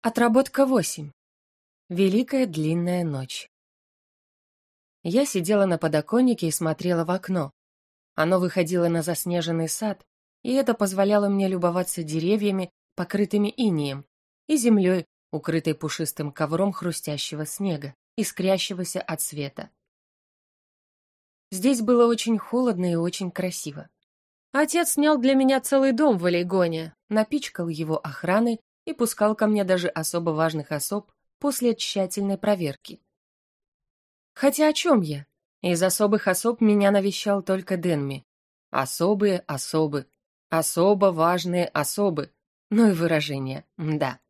Отработка 8. Великая длинная ночь. Я сидела на подоконнике и смотрела в окно. Оно выходило на заснеженный сад, и это позволяло мне любоваться деревьями, покрытыми инеем, и землей, укрытой пушистым ковром хрустящего снега, искрящегося от света. Здесь было очень холодно и очень красиво. Отец снял для меня целый дом в Олейгоне, напичкал его охраной и пускал ко мне даже особо важных особ после тщательной проверки. Хотя о чем я? Из особых особ меня навещал только Денми. Особые особы. Особо важные особы. Ну и выражение, да.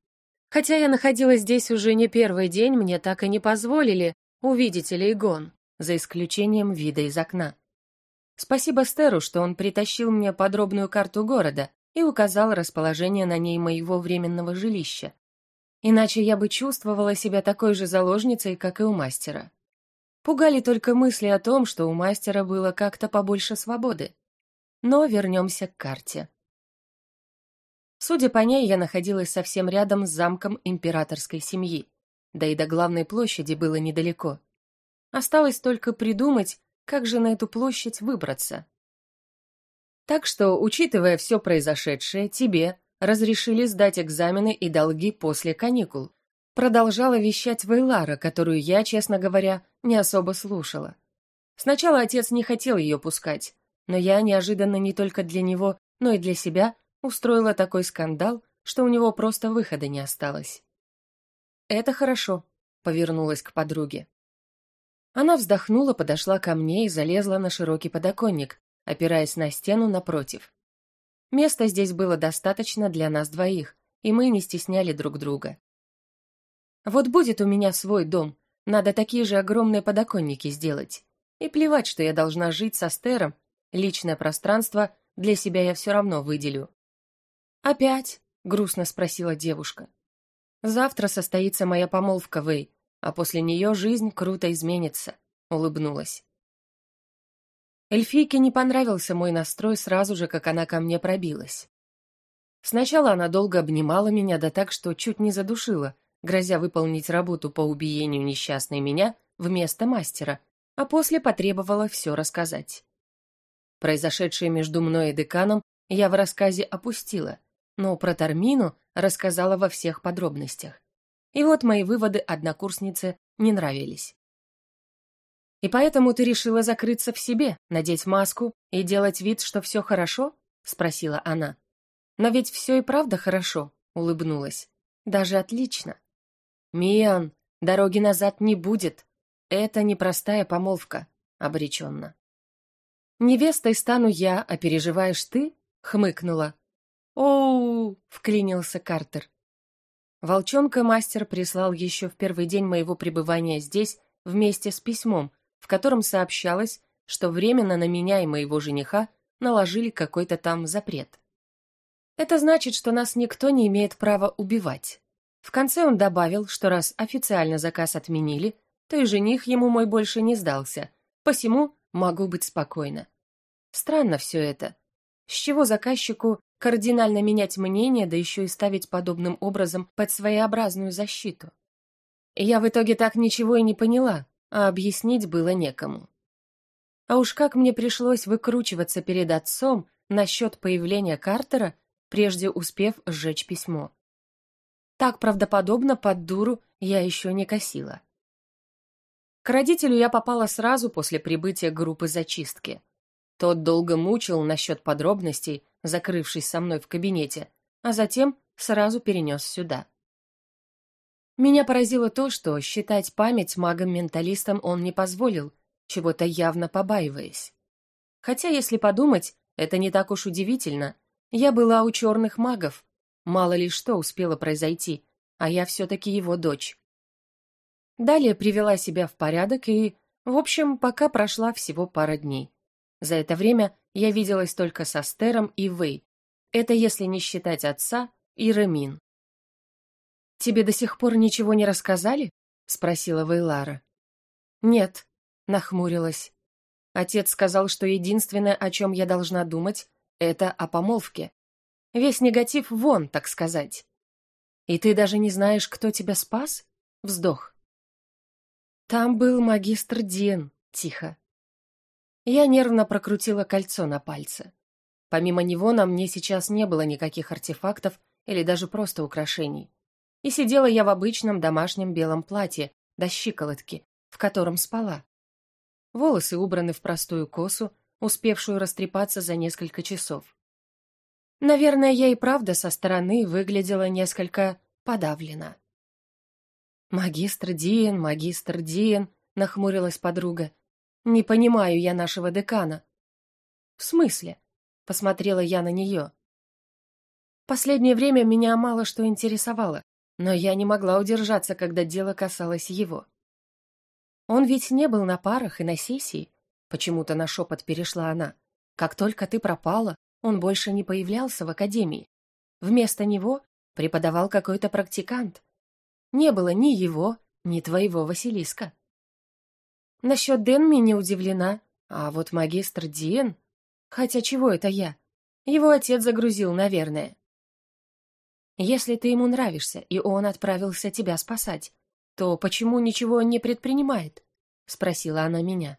Хотя я находилась здесь уже не первый день, мне так и не позволили увидеть Элейгон, за исключением вида из окна. Спасибо Стеру, что он притащил мне подробную карту города, и указал расположение на ней моего временного жилища. Иначе я бы чувствовала себя такой же заложницей, как и у мастера. Пугали только мысли о том, что у мастера было как-то побольше свободы. Но вернемся к карте. Судя по ней, я находилась совсем рядом с замком императорской семьи, да и до главной площади было недалеко. Осталось только придумать, как же на эту площадь выбраться. Так что, учитывая все произошедшее, тебе разрешили сдать экзамены и долги после каникул. Продолжала вещать Вейлара, которую я, честно говоря, не особо слушала. Сначала отец не хотел ее пускать, но я неожиданно не только для него, но и для себя устроила такой скандал, что у него просто выхода не осталось. «Это хорошо», — повернулась к подруге. Она вздохнула, подошла ко мне и залезла на широкий подоконник, опираясь на стену напротив. Места здесь было достаточно для нас двоих, и мы не стесняли друг друга. Вот будет у меня свой дом, надо такие же огромные подоконники сделать. И плевать, что я должна жить со Стером, личное пространство для себя я все равно выделю. «Опять?» — грустно спросила девушка. «Завтра состоится моя помолвка, Вэй, а после нее жизнь круто изменится», — улыбнулась. Эльфийке не понравился мой настрой сразу же, как она ко мне пробилась. Сначала она долго обнимала меня, да так, что чуть не задушила, грозя выполнить работу по убиению несчастной меня вместо мастера, а после потребовала все рассказать. Произошедшее между мной и деканом я в рассказе опустила, но про Тармину рассказала во всех подробностях. И вот мои выводы однокурснице не нравились. «И поэтому ты решила закрыться в себе, надеть маску и делать вид, что все хорошо?» — спросила она. «Но ведь все и правда хорошо», — улыбнулась. «Даже отлично». «Миан, дороги назад не будет. Это непростая помолвка», — обреченно. «Невестой стану я, а переживаешь ты?» — хмыкнула. «Оу!» — вклинился Картер. Волчонка мастер прислал еще в первый день моего пребывания здесь вместе с письмом, в котором сообщалось, что временно на меня и моего жениха наложили какой-то там запрет. Это значит, что нас никто не имеет права убивать. В конце он добавил, что раз официально заказ отменили, то и жених ему мой больше не сдался, посему могу быть спокойна. Странно все это. С чего заказчику кардинально менять мнение, да еще и ставить подобным образом под своеобразную защиту? Я в итоге так ничего и не поняла, а объяснить было некому. А уж как мне пришлось выкручиваться перед отцом насчет появления Картера, прежде успев сжечь письмо. Так правдоподобно под дуру я еще не косила. К родителю я попала сразу после прибытия группы зачистки. Тот долго мучил насчет подробностей, закрывшись со мной в кабинете, а затем сразу перенес сюда. Меня поразило то, что считать память магом-менталистом он не позволил, чего-то явно побаиваясь. Хотя, если подумать, это не так уж удивительно. Я была у черных магов. Мало ли что успело произойти, а я все-таки его дочь. Далее привела себя в порядок и, в общем, пока прошла всего пара дней. За это время я виделась только со Стером и Вэй. Это если не считать отца и Ремин. «Тебе до сих пор ничего не рассказали?» — спросила Вейлара. «Нет», — нахмурилась. Отец сказал, что единственное, о чем я должна думать, это о помолвке. Весь негатив вон, так сказать. И ты даже не знаешь, кто тебя спас? Вздох. Там был магистр Дин, тихо. Я нервно прокрутила кольцо на пальце. Помимо него на мне сейчас не было никаких артефактов или даже просто украшений. И сидела я в обычном домашнем белом платье, до щиколотки, в котором спала. Волосы убраны в простую косу, успевшую растрепаться за несколько часов. Наверное, я и правда со стороны выглядела несколько подавлена. «Магистр Диен, магистр Диен», — нахмурилась подруга. «Не понимаю я нашего декана». «В смысле?» — посмотрела я на нее. Последнее время меня мало что интересовало, но я не могла удержаться, когда дело касалось его. Он ведь не был на парах и на сессии, почему-то на шепот перешла она. Как только ты пропала, он больше не появлялся в академии. Вместо него преподавал какой-то практикант. Не было ни его, ни твоего Василиска. Насчет Денми не удивлена, а вот магистр Диен... Хотя чего это я? Его отец загрузил, наверное. Если ты ему нравишься, и он отправился тебя спасать, то почему ничего не предпринимает?» — спросила она меня.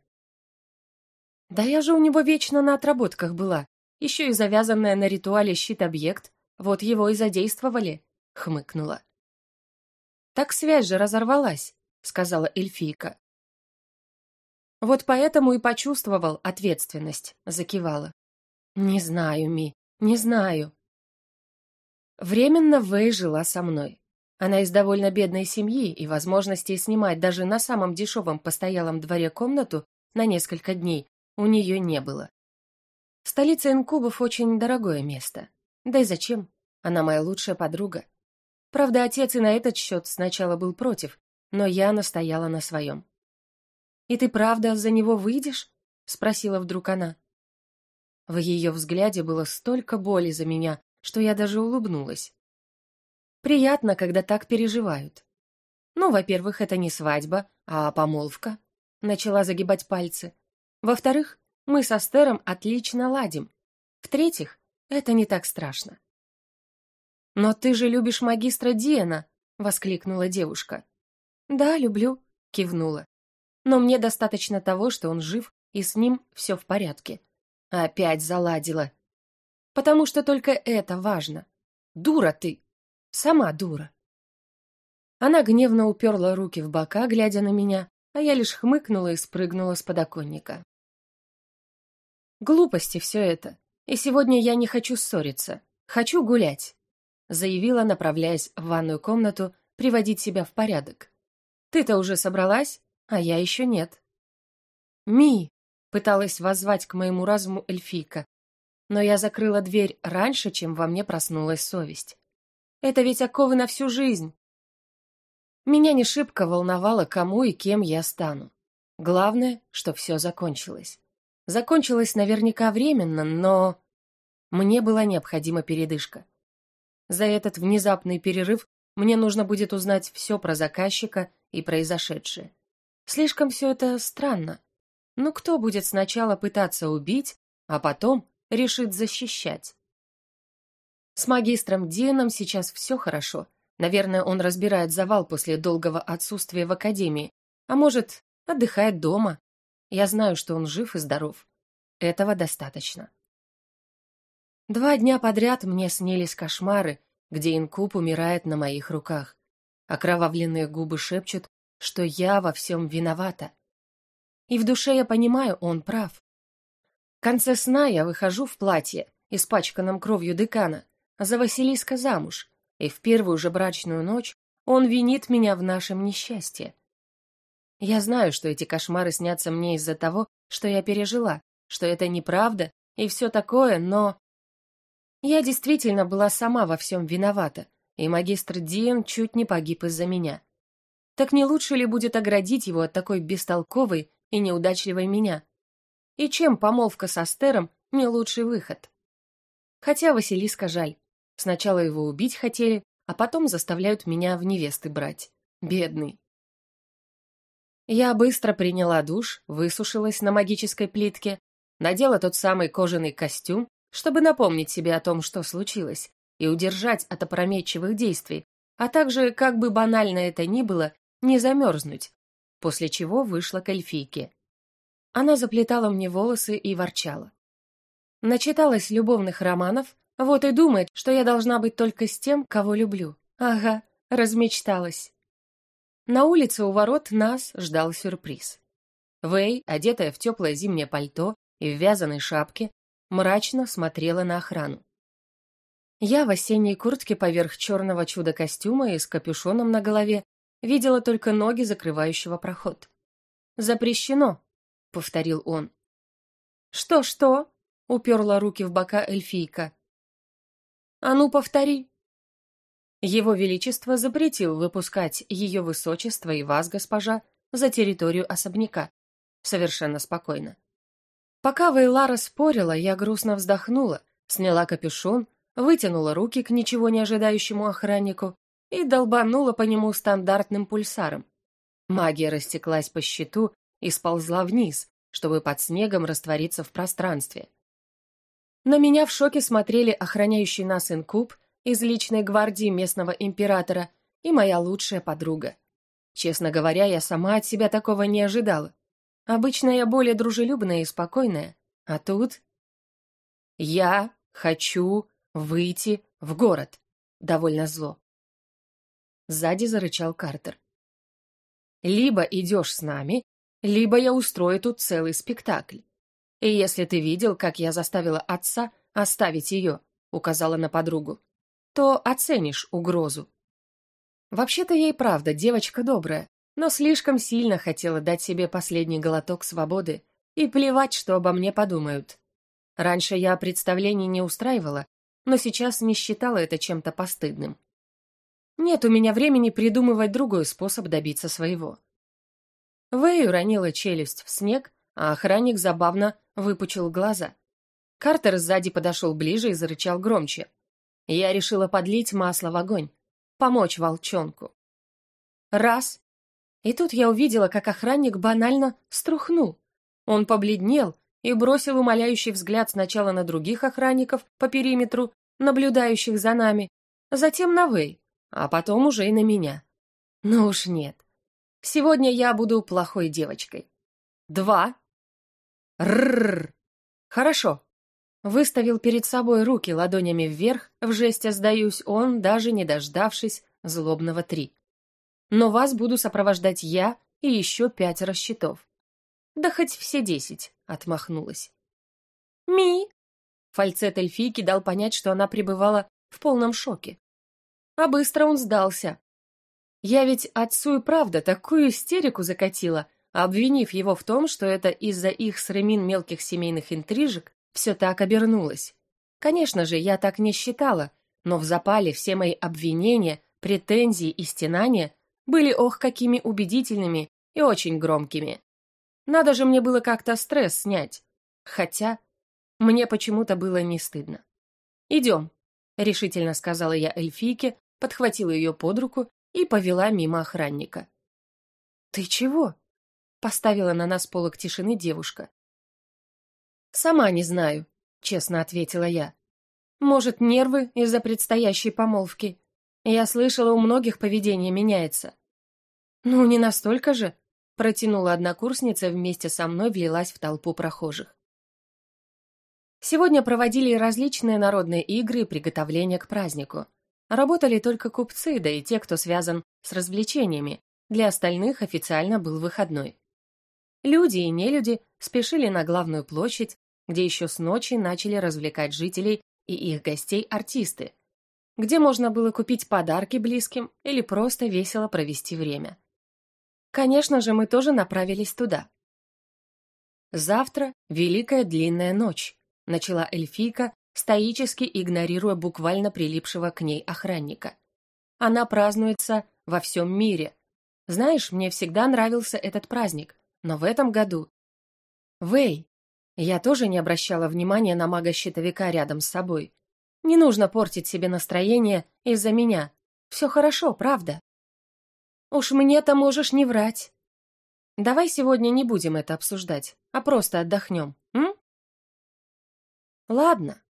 «Да я же у него вечно на отработках была, еще и завязанная на ритуале щит-объект, вот его и задействовали», — хмыкнула. «Так связь же разорвалась», — сказала эльфийка. «Вот поэтому и почувствовал ответственность», — закивала. «Не знаю, Ми, не знаю». Временно Вэй жила со мной. Она из довольно бедной семьи, и возможности снимать даже на самом дешевом постоялом дворе комнату на несколько дней у нее не было. Столица инкубов очень дорогое место. Да и зачем? Она моя лучшая подруга. Правда, отец и на этот счет сначала был против, но я настояла на своем. «И ты правда за него выйдешь?» — спросила вдруг она. В ее взгляде было столько боли за меня, что я даже улыбнулась. Приятно, когда так переживают. Ну, во-первых, это не свадьба, а помолвка. Начала загибать пальцы. Во-вторых, мы со Стером отлично ладим. В-третьих, это не так страшно. «Но ты же любишь магистра Диана!» — воскликнула девушка. «Да, люблю», — кивнула. «Но мне достаточно того, что он жив, и с ним все в порядке». Опять заладила. «Потому что только это важно. Дура ты!» Сама дура. Она гневно уперла руки в бока, глядя на меня, а я лишь хмыкнула и спрыгнула с подоконника. Глупости все это. И сегодня я не хочу ссориться. Хочу гулять, заявила, направляясь в ванную комнату приводить себя в порядок. Ты-то уже собралась, а я еще нет. Ми, пыталась воззвать к моему разуму эльфийка, но я закрыла дверь раньше, чем во мне проснулась совесть. Это ведь оковы на всю жизнь. Меня не шибко волновало, кому и кем я стану. Главное, что все закончилось. Закончилось наверняка временно, но... Мне была необходима передышка. За этот внезапный перерыв мне нужно будет узнать все про заказчика и произошедшее. Слишком все это странно. Ну кто будет сначала пытаться убить, а потом решит защищать? С магистром Дианом сейчас все хорошо. Наверное, он разбирает завал после долгого отсутствия в академии. А может, отдыхает дома. Я знаю, что он жив и здоров. Этого достаточно. Два дня подряд мне снились кошмары, где инкуб умирает на моих руках. Окровавленные губы шепчут, что я во всем виновата. И в душе я понимаю, он прав. Конце сна я выхожу в платье, испачканном кровью декана, за Василиска замуж, и в первую же брачную ночь он винит меня в нашем несчастье. Я знаю, что эти кошмары снятся мне из-за того, что я пережила, что это неправда и все такое, но... Я действительно была сама во всем виновата, и магистр Диен чуть не погиб из-за меня. Так не лучше ли будет оградить его от такой бестолковой и неудачливой меня? И чем помолвка со Стером не лучший выход? Хотя Василиска жаль. Сначала его убить хотели, а потом заставляют меня в невесты брать. Бедный. Я быстро приняла душ, высушилась на магической плитке, надела тот самый кожаный костюм, чтобы напомнить себе о том, что случилось, и удержать от опрометчивых действий, а также, как бы банально это ни было, не замерзнуть, после чего вышла к эльфийке. Она заплетала мне волосы и ворчала. Начиталась любовных романов, вот и думает, что я должна быть только с тем, кого люблю. Ага, размечталась. На улице у ворот нас ждал сюрприз. Вэй, одетая в теплое зимнее пальто и в вязаной шапке, мрачно смотрела на охрану. Я в осенней куртке поверх черного чудо-костюма и с капюшоном на голове видела только ноги закрывающего проход. «Запрещено», — повторил он. «Что-что?» — уперла руки в бока эльфийка. «А ну, повтори!» Его Величество запретил выпускать ее высочество и вас, госпожа, за территорию особняка. Совершенно спокойно. Пока Вейлара спорила, я грустно вздохнула, сняла капюшон, вытянула руки к ничего не ожидающему охраннику и долбанула по нему стандартным пульсаром. Магия растеклась по щиту и сползла вниз, чтобы под снегом раствориться в пространстве. На меня в шоке смотрели охраняющий нас инкуб из личной гвардии местного императора и моя лучшая подруга. Честно говоря, я сама от себя такого не ожидала. Обычно я более дружелюбная и спокойная, а тут... Я хочу выйти в город. Довольно зло. Сзади зарычал Картер. Либо идешь с нами, либо я устрою тут целый спектакль. И если ты видел, как я заставила отца оставить ее, указала на подругу, то оценишь угрозу. Вообще-то ей правда девочка добрая, но слишком сильно хотела дать себе последний глоток свободы и плевать, что обо мне подумают. Раньше я представлений не устраивала, но сейчас не считала это чем-то постыдным. Нет у меня времени придумывать другой способ добиться своего. Вэй уронила челюсть в снег, а охранник забавно выпучил глаза. Картер сзади подошел ближе и зарычал громче. Я решила подлить масло в огонь, помочь волчонку. Раз. И тут я увидела, как охранник банально струхнул. Он побледнел и бросил умоляющий взгляд сначала на других охранников по периметру, наблюдающих за нами, затем на Вэй, а потом уже и на меня. Ну уж нет. Сегодня я буду плохой девочкой. Два. Рррр. Хорошо. Выставил перед собой руки ладонями вверх, в жесте сдаюсь он, даже не дождавшись злобного три. Но вас буду сопровождать я и еще пятеро щитов. Да хоть все десять, отмахнулась. Ми! Фальцет эльфийки дал понять, что она пребывала в полном шоке. А быстро он сдался. Я ведь отцу и правда такую истерику закатила, обвинив его в том, что это из-за их с Ремин мелких семейных интрижек все так обернулось. Конечно же, я так не считала, но в запале все мои обвинения, претензии и стенания были ох какими убедительными и очень громкими. Надо же мне было как-то стресс снять. Хотя мне почему-то было не стыдно. «Идем», — решительно сказала я эльфийке, подхватила ее под руку и повела мимо охранника. «Ты чего?» — поставила на нас полок тишины девушка. «Сама не знаю», — честно ответила я. «Может, нервы из-за предстоящей помолвки? Я слышала, у многих поведение меняется». «Ну, не настолько же», — протянула однокурсница вместе со мной влилась в толпу прохожих. Сегодня проводили различные народные игры и приготовления к празднику. Работали только купцы, да и те, кто связан с развлечениями. Для остальных официально был выходной. Люди и нелюди спешили на главную площадь, где еще с ночи начали развлекать жителей и их гостей артисты, где можно было купить подарки близким или просто весело провести время. Конечно же, мы тоже направились туда. Завтра Великая Длинная Ночь, начала эльфийка, стоически игнорируя буквально прилипшего к ней охранника. Она празднуется во всем мире. Знаешь, мне всегда нравился этот праздник, но в этом году... Вэй! Я тоже не обращала внимания на мага-щитовика рядом с собой. Не нужно портить себе настроение из-за меня. Все хорошо, правда? Уж мне-то можешь не врать. Давай сегодня не будем это обсуждать, а просто отдохнем, м? Ладно,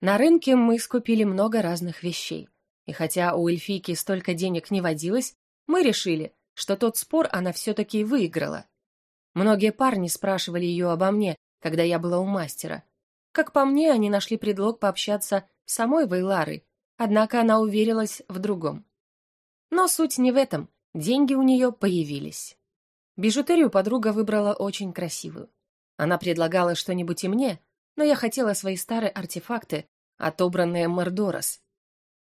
на рынке мы скупили много разных вещей. И хотя у эльфийки столько денег не водилось, мы решили, что тот спор она все-таки выиграла. Многие парни спрашивали ее обо мне, когда я была у мастера. Как по мне, они нашли предлог пообщаться с самой Вейларой, однако она уверилась в другом. Но суть не в этом, деньги у нее появились. Бижутерию подруга выбрала очень красивую. Она предлагала что-нибудь и мне, но я хотела свои старые артефакты, отобранные Мордорос.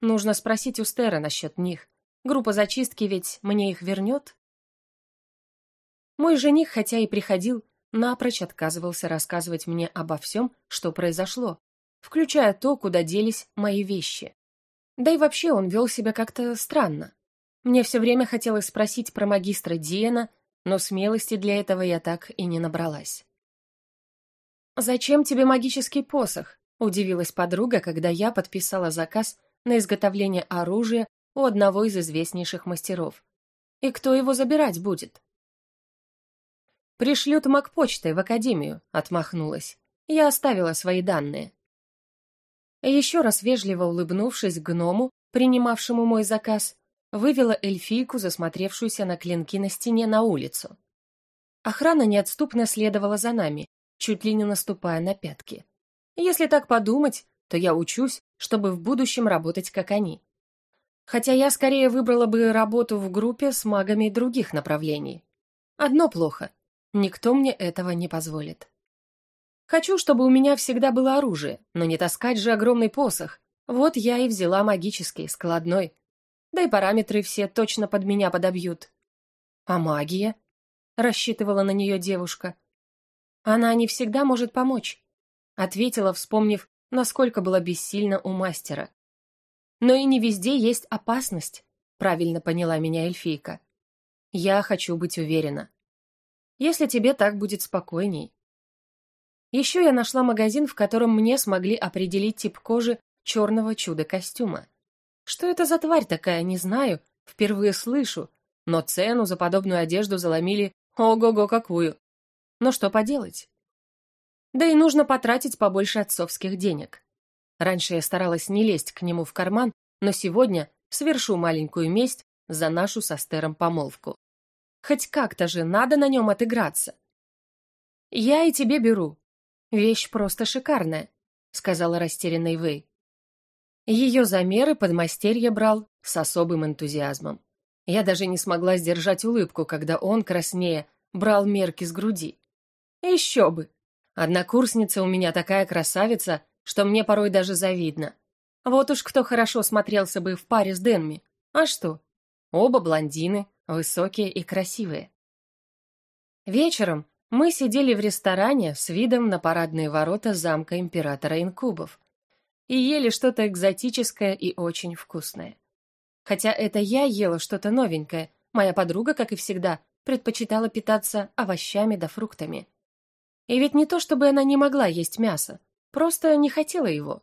Нужно спросить у Стера насчет них. Группа зачистки ведь мне их вернет? Мой жених, хотя и приходил, напрочь отказывался рассказывать мне обо всем, что произошло, включая то, куда делись мои вещи. Да и вообще он вел себя как-то странно. Мне все время хотелось спросить про магистра Диена, но смелости для этого я так и не набралась. «Зачем тебе магический посох?» — удивилась подруга, когда я подписала заказ на изготовление оружия у одного из известнейших мастеров. «И кто его забирать будет?» «Пришлют магпочтой в академию», — отмахнулась. Я оставила свои данные. Еще раз вежливо улыбнувшись гному, принимавшему мой заказ, вывела эльфийку, засмотревшуюся на клинки на стене, на улицу. Охрана неотступно следовала за нами, чуть ли не наступая на пятки. Если так подумать, то я учусь, чтобы в будущем работать как они. Хотя я скорее выбрала бы работу в группе с магами других направлений. Одно плохо. Никто мне этого не позволит. Хочу, чтобы у меня всегда было оружие, но не таскать же огромный посох. Вот я и взяла магический, складной. Да и параметры все точно под меня подобьют. А магия? Рассчитывала на нее девушка. Она не всегда может помочь, ответила, вспомнив, насколько была бессильна у мастера. Но и не везде есть опасность, правильно поняла меня эльфийка. Я хочу быть уверена. Если тебе так будет спокойней. Еще я нашла магазин, в котором мне смогли определить тип кожи черного чуда-костюма. Что это за тварь такая, не знаю, впервые слышу, но цену за подобную одежду заломили ого-го какую. Но что поделать? Да и нужно потратить побольше отцовских денег. Раньше я старалась не лезть к нему в карман, но сегодня свершу маленькую месть за нашу со Стером помолвку. Хоть как-то же надо на нем отыграться. «Я и тебе беру. Вещь просто шикарная», — сказала растерянный Вэй. Ее замеры подмастерье брал с особым энтузиазмом. Я даже не смогла сдержать улыбку, когда он, краснее, брал мерки с груди. Еще бы! Однокурсница у меня такая красавица, что мне порой даже завидно. Вот уж кто хорошо смотрелся бы в паре с Денми. А что? Оба блондины, высокие и красивые. Вечером мы сидели в ресторане с видом на парадные ворота замка императора инкубов и ели что-то экзотическое и очень вкусное. Хотя это я ела что-то новенькое, моя подруга, как и всегда, предпочитала питаться овощами да фруктами. И ведь не то, чтобы она не могла есть мясо, просто не хотела его.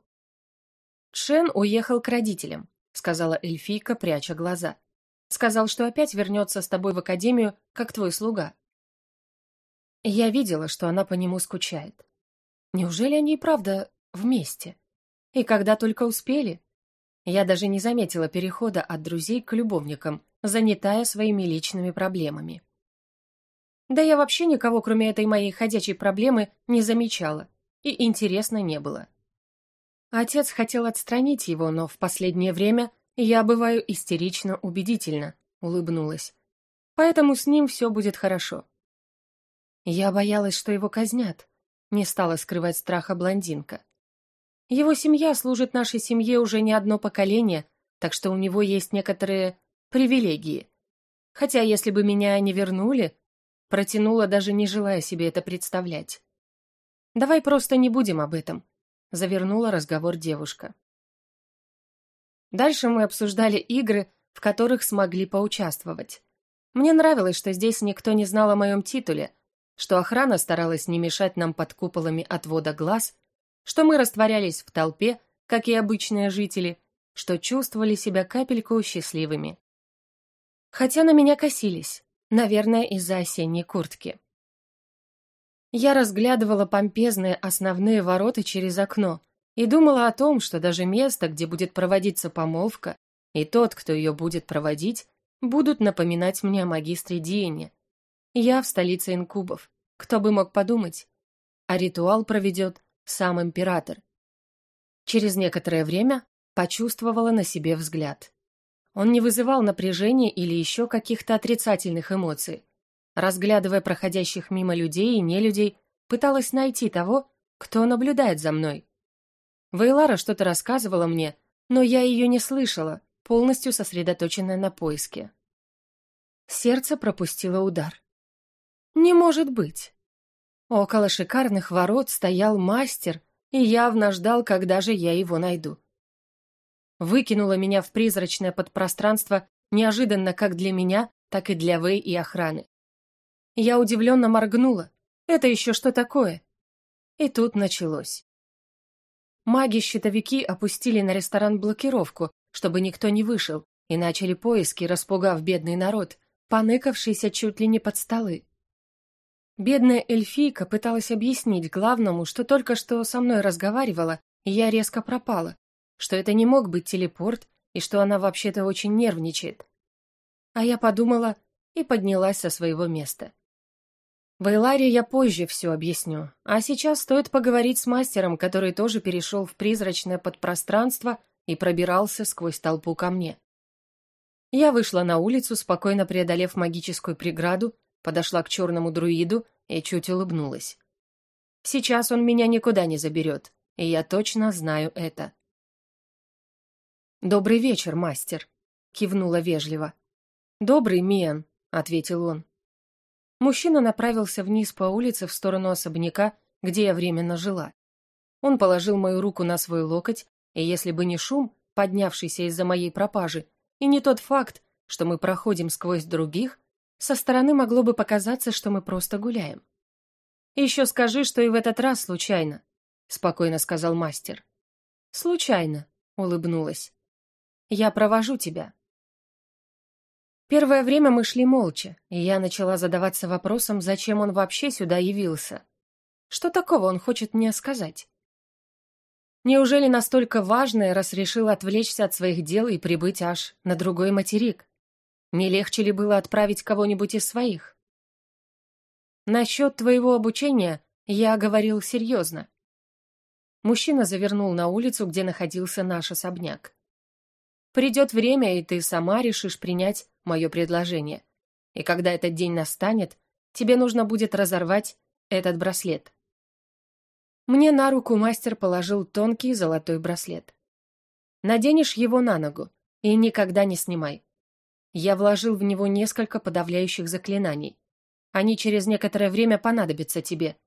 «Чен уехал к родителям», — сказала эльфийка, пряча глаза. «Сказал, что опять вернется с тобой в академию, как твой слуга». Я видела, что она по нему скучает. Неужели они и правда вместе? И когда только успели? Я даже не заметила перехода от друзей к любовникам, занятая своими личными проблемами. Да я вообще никого, кроме этой моей ходячей проблемы, не замечала, и интересно не было. Отец хотел отстранить его, но в последнее время я бываю истерично убедительно, улыбнулась. Поэтому с ним все будет хорошо. Я боялась, что его казнят, не стала скрывать страха блондинка. Его семья служит нашей семье уже не одно поколение, так что у него есть некоторые привилегии. Хотя если бы меня не вернули, Протянула, даже не желая себе это представлять. «Давай просто не будем об этом», — завернула разговор девушка. Дальше мы обсуждали игры, в которых смогли поучаствовать. Мне нравилось, что здесь никто не знал о моем титуле, что охрана старалась не мешать нам под куполами отвода глаз, что мы растворялись в толпе, как и обычные жители, что чувствовали себя капельку счастливыми. Хотя на меня косились, Наверное, из-за осенней куртки. Я разглядывала помпезные основные ворота через окно и думала о том, что даже место, где будет проводиться помолвка, и тот, кто ее будет проводить, будут напоминать мне о магистре Диене. Я в столице инкубов. Кто бы мог подумать? А ритуал проведет сам император. Через некоторое время почувствовала на себе взгляд. Он не вызывал напряжения или еще каких-то отрицательных эмоций. Разглядывая проходящих мимо людей и нелюдей, пыталась найти того, кто наблюдает за мной. Вейлара что-то рассказывала мне, но я ее не слышала, полностью сосредоточенная на поиске. Сердце пропустило удар. Не может быть. Около шикарных ворот стоял мастер и явно ждал, когда же я его найду. Выкинуло меня в призрачное подпространство неожиданно как для меня, так и для Вэй и охраны. Я удивленно моргнула. Это еще что такое? И тут началось. Маги-щитовики опустили на ресторан блокировку, чтобы никто не вышел, и начали поиски, распугав бедный народ, поныкавшийся чуть ли не под столы. Бедная эльфийка пыталась объяснить главному, что только что со мной разговаривала, и я резко пропала, что это не мог быть телепорт, и что она вообще-то очень нервничает. А я подумала и поднялась со своего места. Вейларе я позже все объясню, а сейчас стоит поговорить с мастером, который тоже перешел в призрачное подпространство и пробирался сквозь толпу ко мне. Я вышла на улицу, спокойно преодолев магическую преграду, подошла к черному друиду и чуть улыбнулась. Сейчас он меня никуда не заберет, и я точно знаю это. «Добрый вечер, мастер», — кивнула вежливо. «Добрый, Миан», — ответил он. Мужчина направился вниз по улице в сторону особняка, где я временно жила. Он положил мою руку на свой локоть, и если бы не шум, поднявшийся из-за моей пропажи, и не тот факт, что мы проходим сквозь других, со стороны могло бы показаться, что мы просто гуляем. «Еще скажи, что и в этот раз случайно», — спокойно сказал мастер. «Случайно», — улыбнулась. «Я провожу тебя». Первое время мы шли молча, и я начала задаваться вопросом, зачем он вообще сюда явился. Что такого он хочет мне сказать? Неужели настолько важное, раз решил отвлечься от своих дел и прибыть аж на другой материк? Не легче ли было отправить кого-нибудь из своих? Насчет твоего обучения я говорил серьезно. Мужчина завернул на улицу, где находился наш особняк. Придет время, и ты сама решишь принять мое предложение. И когда этот день настанет, тебе нужно будет разорвать этот браслет. Мне на руку мастер положил тонкий золотой браслет. Наденешь его на ногу и никогда не снимай. Я вложил в него несколько подавляющих заклинаний. Они через некоторое время понадобятся тебе.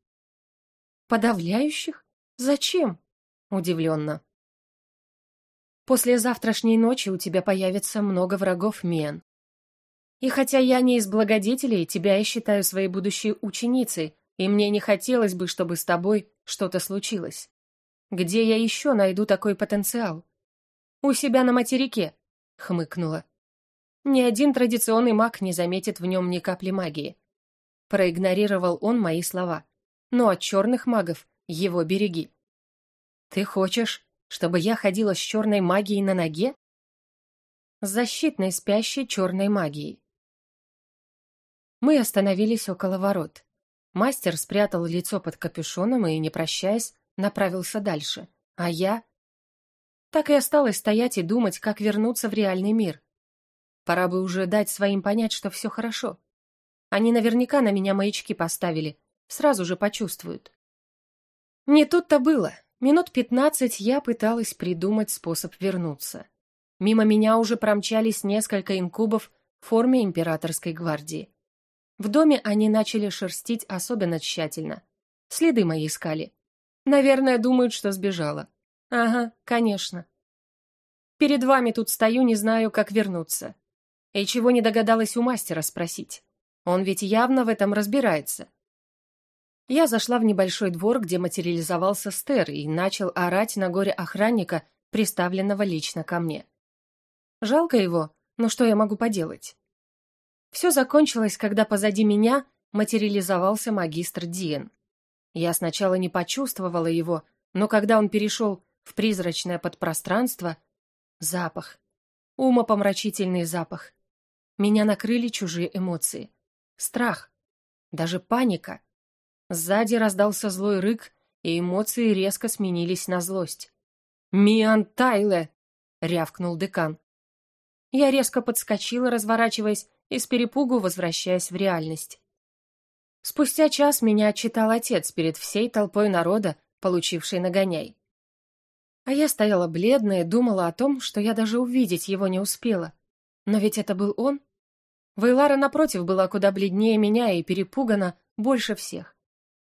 Подавляющих? Зачем? Удивленно. После завтрашней ночи у тебя появится много врагов, Мен. И хотя я не из благодетелей, тебя я считаю своей будущей ученицей, и мне не хотелось бы, чтобы с тобой что-то случилось. Где я еще найду такой потенциал? У себя на материке, хмыкнула. Ни один традиционный маг не заметит в нем ни капли магии. Проигнорировал он мои слова. Но от черных магов его береги. Ты хочешь, чтобы я ходила с черной магией на ноге? С защитной спящей черной магией. Мы остановились около ворот. Мастер спрятал лицо под капюшоном и, не прощаясь, направился дальше. А я... Так и осталось стоять и думать, как вернуться в реальный мир. Пора бы уже дать своим понять, что все хорошо. Они наверняка на меня маячки поставили, сразу же почувствуют. Не тут-то было. Минут пятнадцать я пыталась придумать способ вернуться. Мимо меня уже промчались несколько инкубов в форме императорской гвардии. В доме они начали шерстить особенно тщательно. Следы мои искали. Наверное, думают, что сбежала. Ага, конечно. Перед вами тут стою, не знаю, как вернуться. И чего не догадалась у мастера спросить. Он ведь явно в этом разбирается. Я зашла в небольшой двор, где материализовался Стер, и начал орать на горе охранника, приставленного лично ко мне. Жалко его, но что я могу поделать? Все закончилось, когда позади меня материализовался магистр Диен. Я сначала не почувствовала его, но когда он перешел в призрачное подпространство, запах. умопомрачительный запах. Меня накрыли чужие эмоции. Страх. Даже паника. Сзади раздался злой рык, и эмоции резко сменились на злость. «Миан Тайле!» — рявкнул декан. Я резко подскочила, разворачиваясь, и с перепугу возвращаясь в реальность. Спустя час меня отчитал отец перед всей толпой народа, получившей нагоняй. А я стояла бледная думала о том, что я даже увидеть его не успела. Но ведь это был он. Вейлара, напротив, была куда бледнее меня и перепугана больше всех.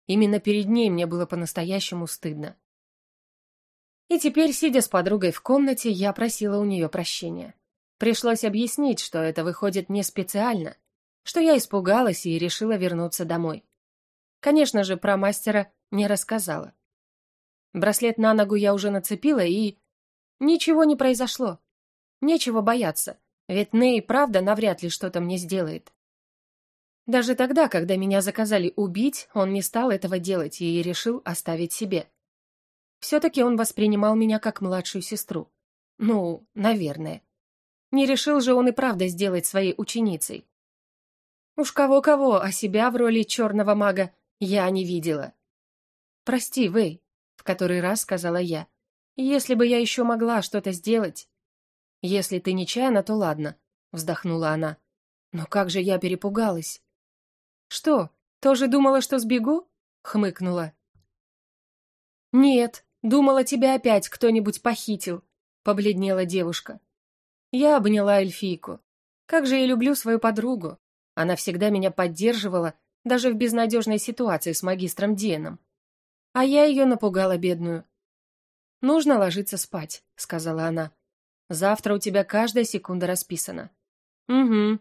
Именно перед ней мне было по-настоящему стыдно. И теперь, сидя с подругой в комнате, я просила у нее прощения. Пришлось объяснить, что это выходит не специально, что я испугалась и решила вернуться домой. Конечно же, про мастера не рассказала. Браслет на ногу я уже нацепила, и... Ничего не произошло. Нечего бояться, ведь Ней правда навряд ли что-то мне сделает. Даже тогда, когда меня заказали убить, он не стал этого делать и решил оставить себе. Все-таки он воспринимал меня как младшую сестру. Ну, наверное. Не решил же он и правда сделать своей ученицей. Уж кого-кого, а себя в роли черного мага я не видела. «Прости, Вэй», — в который раз сказала я. «Если бы я еще могла что-то сделать...» «Если ты нечаянно, то ладно», — вздохнула она. «Но как же я перепугалась!» «Что, тоже думала, что сбегу?» — хмыкнула. «Нет, думала, тебя опять кто-нибудь похитил», — побледнела девушка. Я обняла эльфийку. Как же я люблю свою подругу. Она всегда меня поддерживала, даже в безнадежной ситуации с магистром Диеном. А я ее напугала бедную. «Нужно ложиться спать», — сказала она. «Завтра у тебя каждая секунда расписана». «Угу».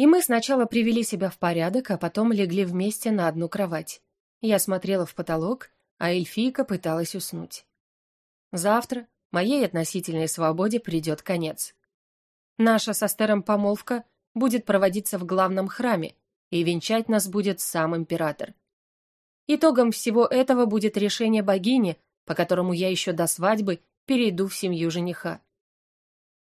И мы сначала привели себя в порядок, а потом легли вместе на одну кровать. Я смотрела в потолок, а эльфийка пыталась уснуть. Завтра моей относительной свободе придет конец. Наша со Стером помолвка будет проводиться в главном храме, и венчать нас будет сам император. Итогом всего этого будет решение богини, по которому я еще до свадьбы перейду в семью жениха.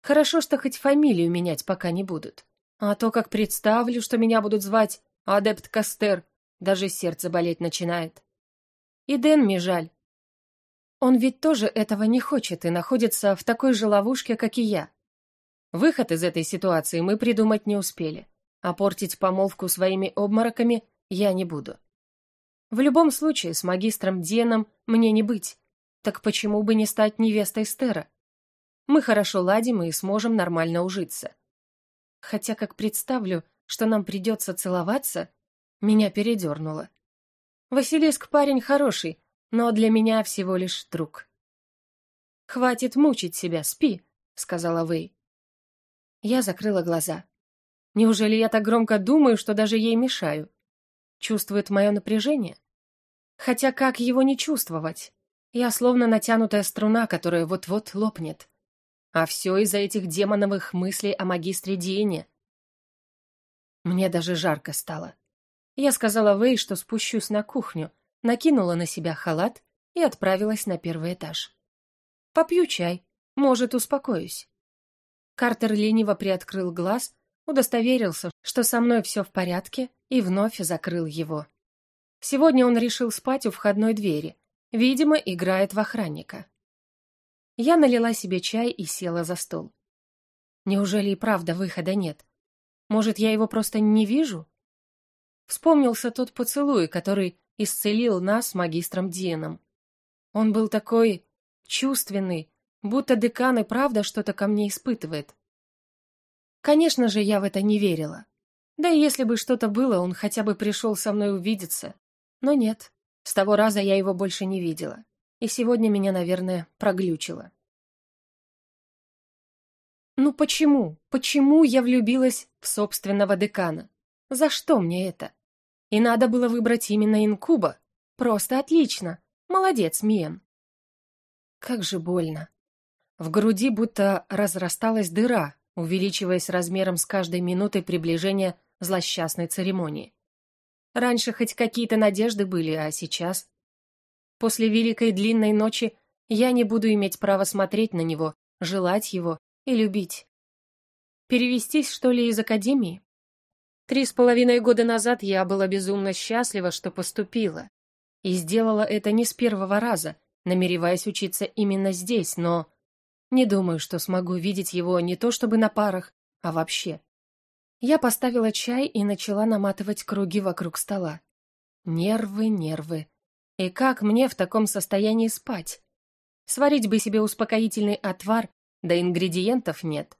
Хорошо, что хоть фамилию менять пока не будут. А то, как представлю, что меня будут звать Адепт Кастер, даже сердце болеть начинает. И Дэн мне жаль. Он ведь тоже этого не хочет и находится в такой же ловушке, как и я. Выход из этой ситуации мы придумать не успели, а портить помолвку своими обмороками я не буду. В любом случае, с магистром Деном мне не быть, так почему бы не стать невестой Стера? Мы хорошо ладим и сможем нормально ужиться. Хотя, как представлю, что нам придется целоваться, меня передернуло. Василиск парень хороший, но для меня всего лишь друг. «Хватит мучить себя, спи», — сказала Вэй. Я закрыла глаза. Неужели я так громко думаю, что даже ей мешаю? Чувствует мое напряжение? Хотя как его не чувствовать? Я словно натянутая струна, которая вот-вот лопнет. А все из-за этих демоновых мыслей о магистре Диене. Мне даже жарко стало. Я сказала Вэй, что спущусь на кухню, накинула на себя халат и отправилась на первый этаж. Попью чай, может, успокоюсь. Картер лениво приоткрыл глаз, удостоверился, что со мной все в порядке, и вновь закрыл его. Сегодня он решил спать у входной двери, видимо, играет в охранника. Я налила себе чай и села за стол. Неужели и правда выхода нет? Может, я его просто не вижу? Вспомнился тот поцелуй, который исцелил нас магистром Диеном. Он был такой чувственный, будто декан и правда что-то ко мне испытывает. Конечно же, я в это не верила. Да и если бы что-то было, он хотя бы пришел со мной увидеться. Но нет, с того раза я его больше не видела. И сегодня меня, наверное, проглючило. Ну почему, почему я влюбилась в собственного декана? За что мне это? И надо было выбрать именно инкуба. Просто отлично. Молодец, Миен. Как же больно. В груди будто разрасталась дыра, увеличиваясь размером с каждой минутой приближения злосчастной церемонии. Раньше хоть какие-то надежды были, а сейчас... После великой длинной ночи я не буду иметь права смотреть на него, желать его и любить. Перевестись, что ли, из академии? Три с половиной года назад я была безумно счастлива, что поступила. И сделала это не с первого раза, намереваясь учиться именно здесь, но... Не думаю, что смогу видеть его не то чтобы на парах, а вообще. Я поставила чай и начала наматывать круги вокруг стола. Нервы, нервы. И как мне в таком состоянии спать? Сварить бы себе успокоительный отвар, да ингредиентов нет.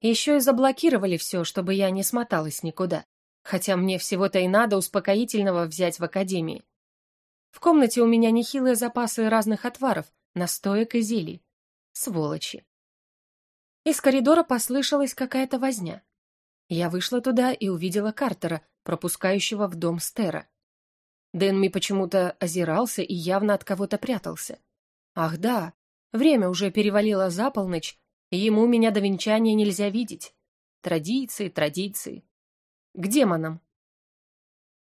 Еще и заблокировали все, чтобы я не смоталась никуда. Хотя мне всего-то и надо успокоительного взять в академии. В комнате у меня нехилые запасы разных отваров, настоек и зелий. Сволочи. Из коридора послышалась какая-то возня. Я вышла туда и увидела Картера, пропускающего в дом Стера. Дэнми почему-то озирался и явно от кого-то прятался. Ах да, время уже перевалило за полночь, Ему меня до венчания нельзя видеть. Традиции, традиции. К демонам.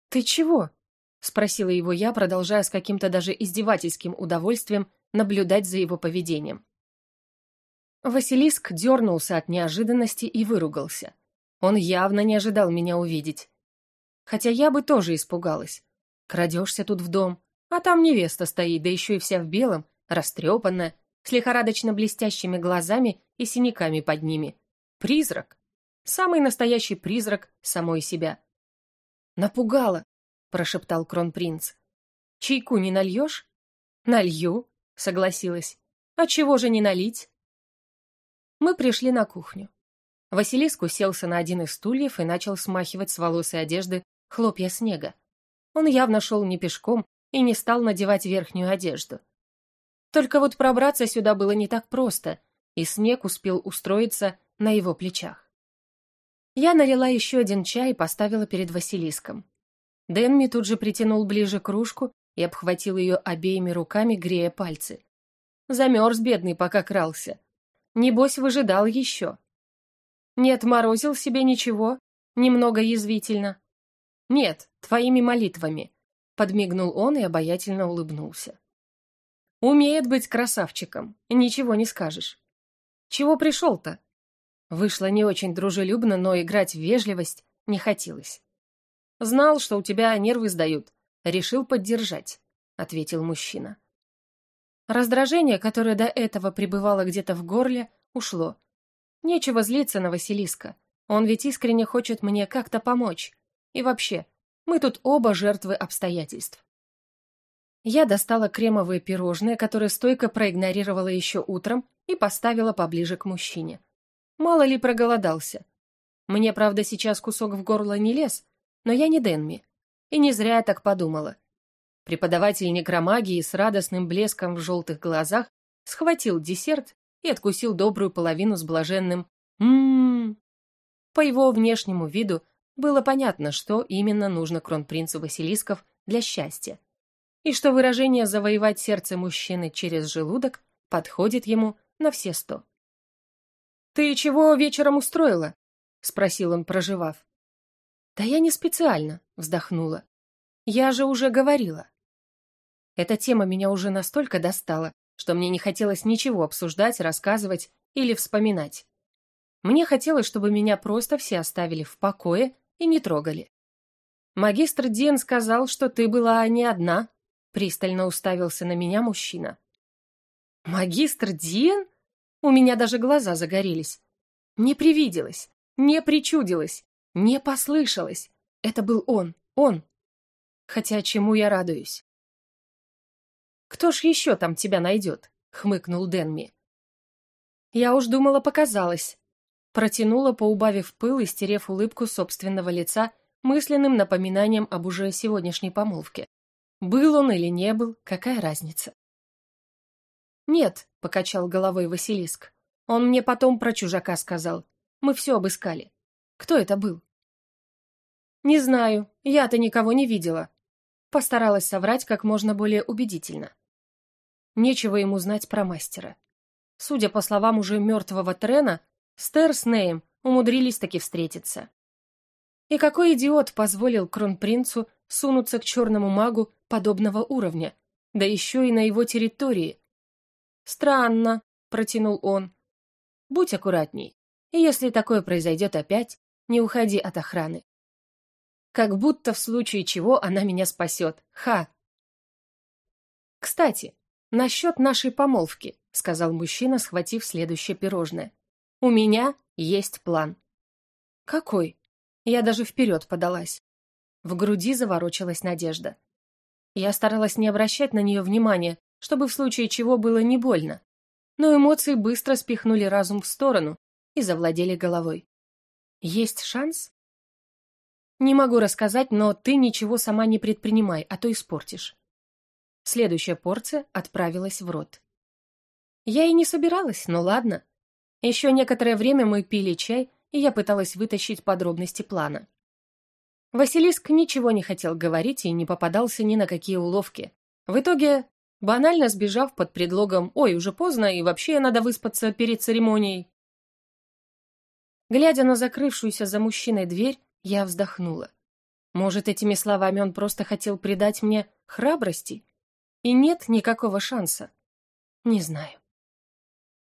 «Ты чего?» — спросила его я, продолжая с каким-то даже издевательским удовольствием наблюдать за его поведением. Василиск дернулся от неожиданности и выругался. Он явно не ожидал меня увидеть. Хотя я бы тоже испугалась. Крадешься тут в дом, а там невеста стоит, да еще и вся в белом, растрепанная, с лихорадочно блестящими глазами и синяками под ними. Призрак. Самый настоящий призрак самой себя. «Напугала», — прошептал кронпринц. «Чайку не нальешь?» «Налью», — согласилась. «А чего же не налить?» Мы пришли на кухню. Василиск уселся на один из стульев и начал смахивать с волос и одежды хлопья снега. Он явно шел не пешком и не стал надевать верхнюю одежду. Только вот пробраться сюда было не так просто, и снег успел устроиться на его плечах. Я налила еще один чай и поставила перед Василиском. Дэнми тут же притянул ближе кружку и обхватил ее обеими руками, грея пальцы. Замерз бедный, пока крался. Небось, выжидал еще. Не отморозил себе ничего, немного язвительно. Нет, твоими молитвами, подмигнул он и обаятельно улыбнулся. Умеет быть красавчиком, ничего не скажешь. Чего пришел-то? Вышло не очень дружелюбно, но играть в вежливость не хотелось. Знал, что у тебя нервы сдают. Решил поддержать, ответил мужчина. Раздражение, которое до этого пребывало где-то в горле, ушло. Нечего злиться на Василиска. Он ведь искренне хочет мне как-то помочь. И вообще, мы тут оба жертвы обстоятельств. Я достала кремовые пирожные, которые стойко проигнорировала еще утром, и поставила поближе к мужчине. Мало ли проголодался. Мне, правда, сейчас кусок в горло не лез, но я не Денми. И не зря я так подумала. Преподаватель некромагии с радостным блеском в желтых глазах схватил десерт и откусил добрую половину с блаженным «ммм». По его внешнему виду было понятно, что именно нужно кронпринцу Василисков для счастья и что выражение «завоевать сердце мужчины через желудок» подходит ему на все сто. «Ты чего вечером устроила?» — спросил он, проживав. «Да я не специально», — вздохнула. «Я же уже говорила». Эта тема меня уже настолько достала, что мне не хотелось ничего обсуждать, рассказывать или вспоминать. Мне хотелось, чтобы меня просто все оставили в покое и не трогали. Магистр Дин сказал, что ты была не одна, Пристально уставился на меня мужчина. «Магистр Диен?» У меня даже глаза загорелись. Не привиделось, не причудилось, не послышалось. Это был он, он. Хотя чему я радуюсь? «Кто ж еще там тебя найдет?» — хмыкнул Денми. Я уж думала, показалось. Протянула, поубавив пыл и стерев улыбку собственного лица мысленным напоминанием об уже сегодняшней помолвке. Был он или не был, какая разница? «Нет», — покачал головой Василиск. «Он мне потом про чужака сказал. Мы все обыскали. Кто это был?» «Не знаю, я-то никого не видела». Постаралась соврать как можно более убедительно. Нечего ему знать про мастера. Судя по словам уже мертвого Трена, Стер с Неем умудрились таки встретиться. И какой идиот позволил кронпринцу сунуться к черному магу подобного уровня, да еще и на его территории. «Странно», — протянул он. «Будь аккуратней. И если такое произойдет опять, не уходи от охраны. Как будто в случае чего она меня спасет. Ха! Кстати, насчет нашей помолвки, сказал мужчина, схватив следующее пирожное. У меня есть план. Какой? Я даже вперед подалась. В груди заворочилась надежда. Я старалась не обращать на нее внимания, чтобы в случае чего было не больно. Но эмоции быстро спихнули разум в сторону и завладели головой. Есть шанс? Не могу рассказать, но ты ничего сама не предпринимай, а то испортишь. Следующая порция отправилась в рот. Я и не собиралась, но ладно. Еще некоторое время мы пили чай, и я пыталась вытащить подробности плана. Василиск ничего не хотел говорить и не попадался ни на какие уловки. В итоге, банально сбежав под предлогом «Ой, уже поздно, и вообще надо выспаться перед церемонией», глядя на закрывшуюся за мужчиной дверь, я вздохнула. Может, этими словами он просто хотел придать мне храбрости? И нет никакого шанса. Не знаю.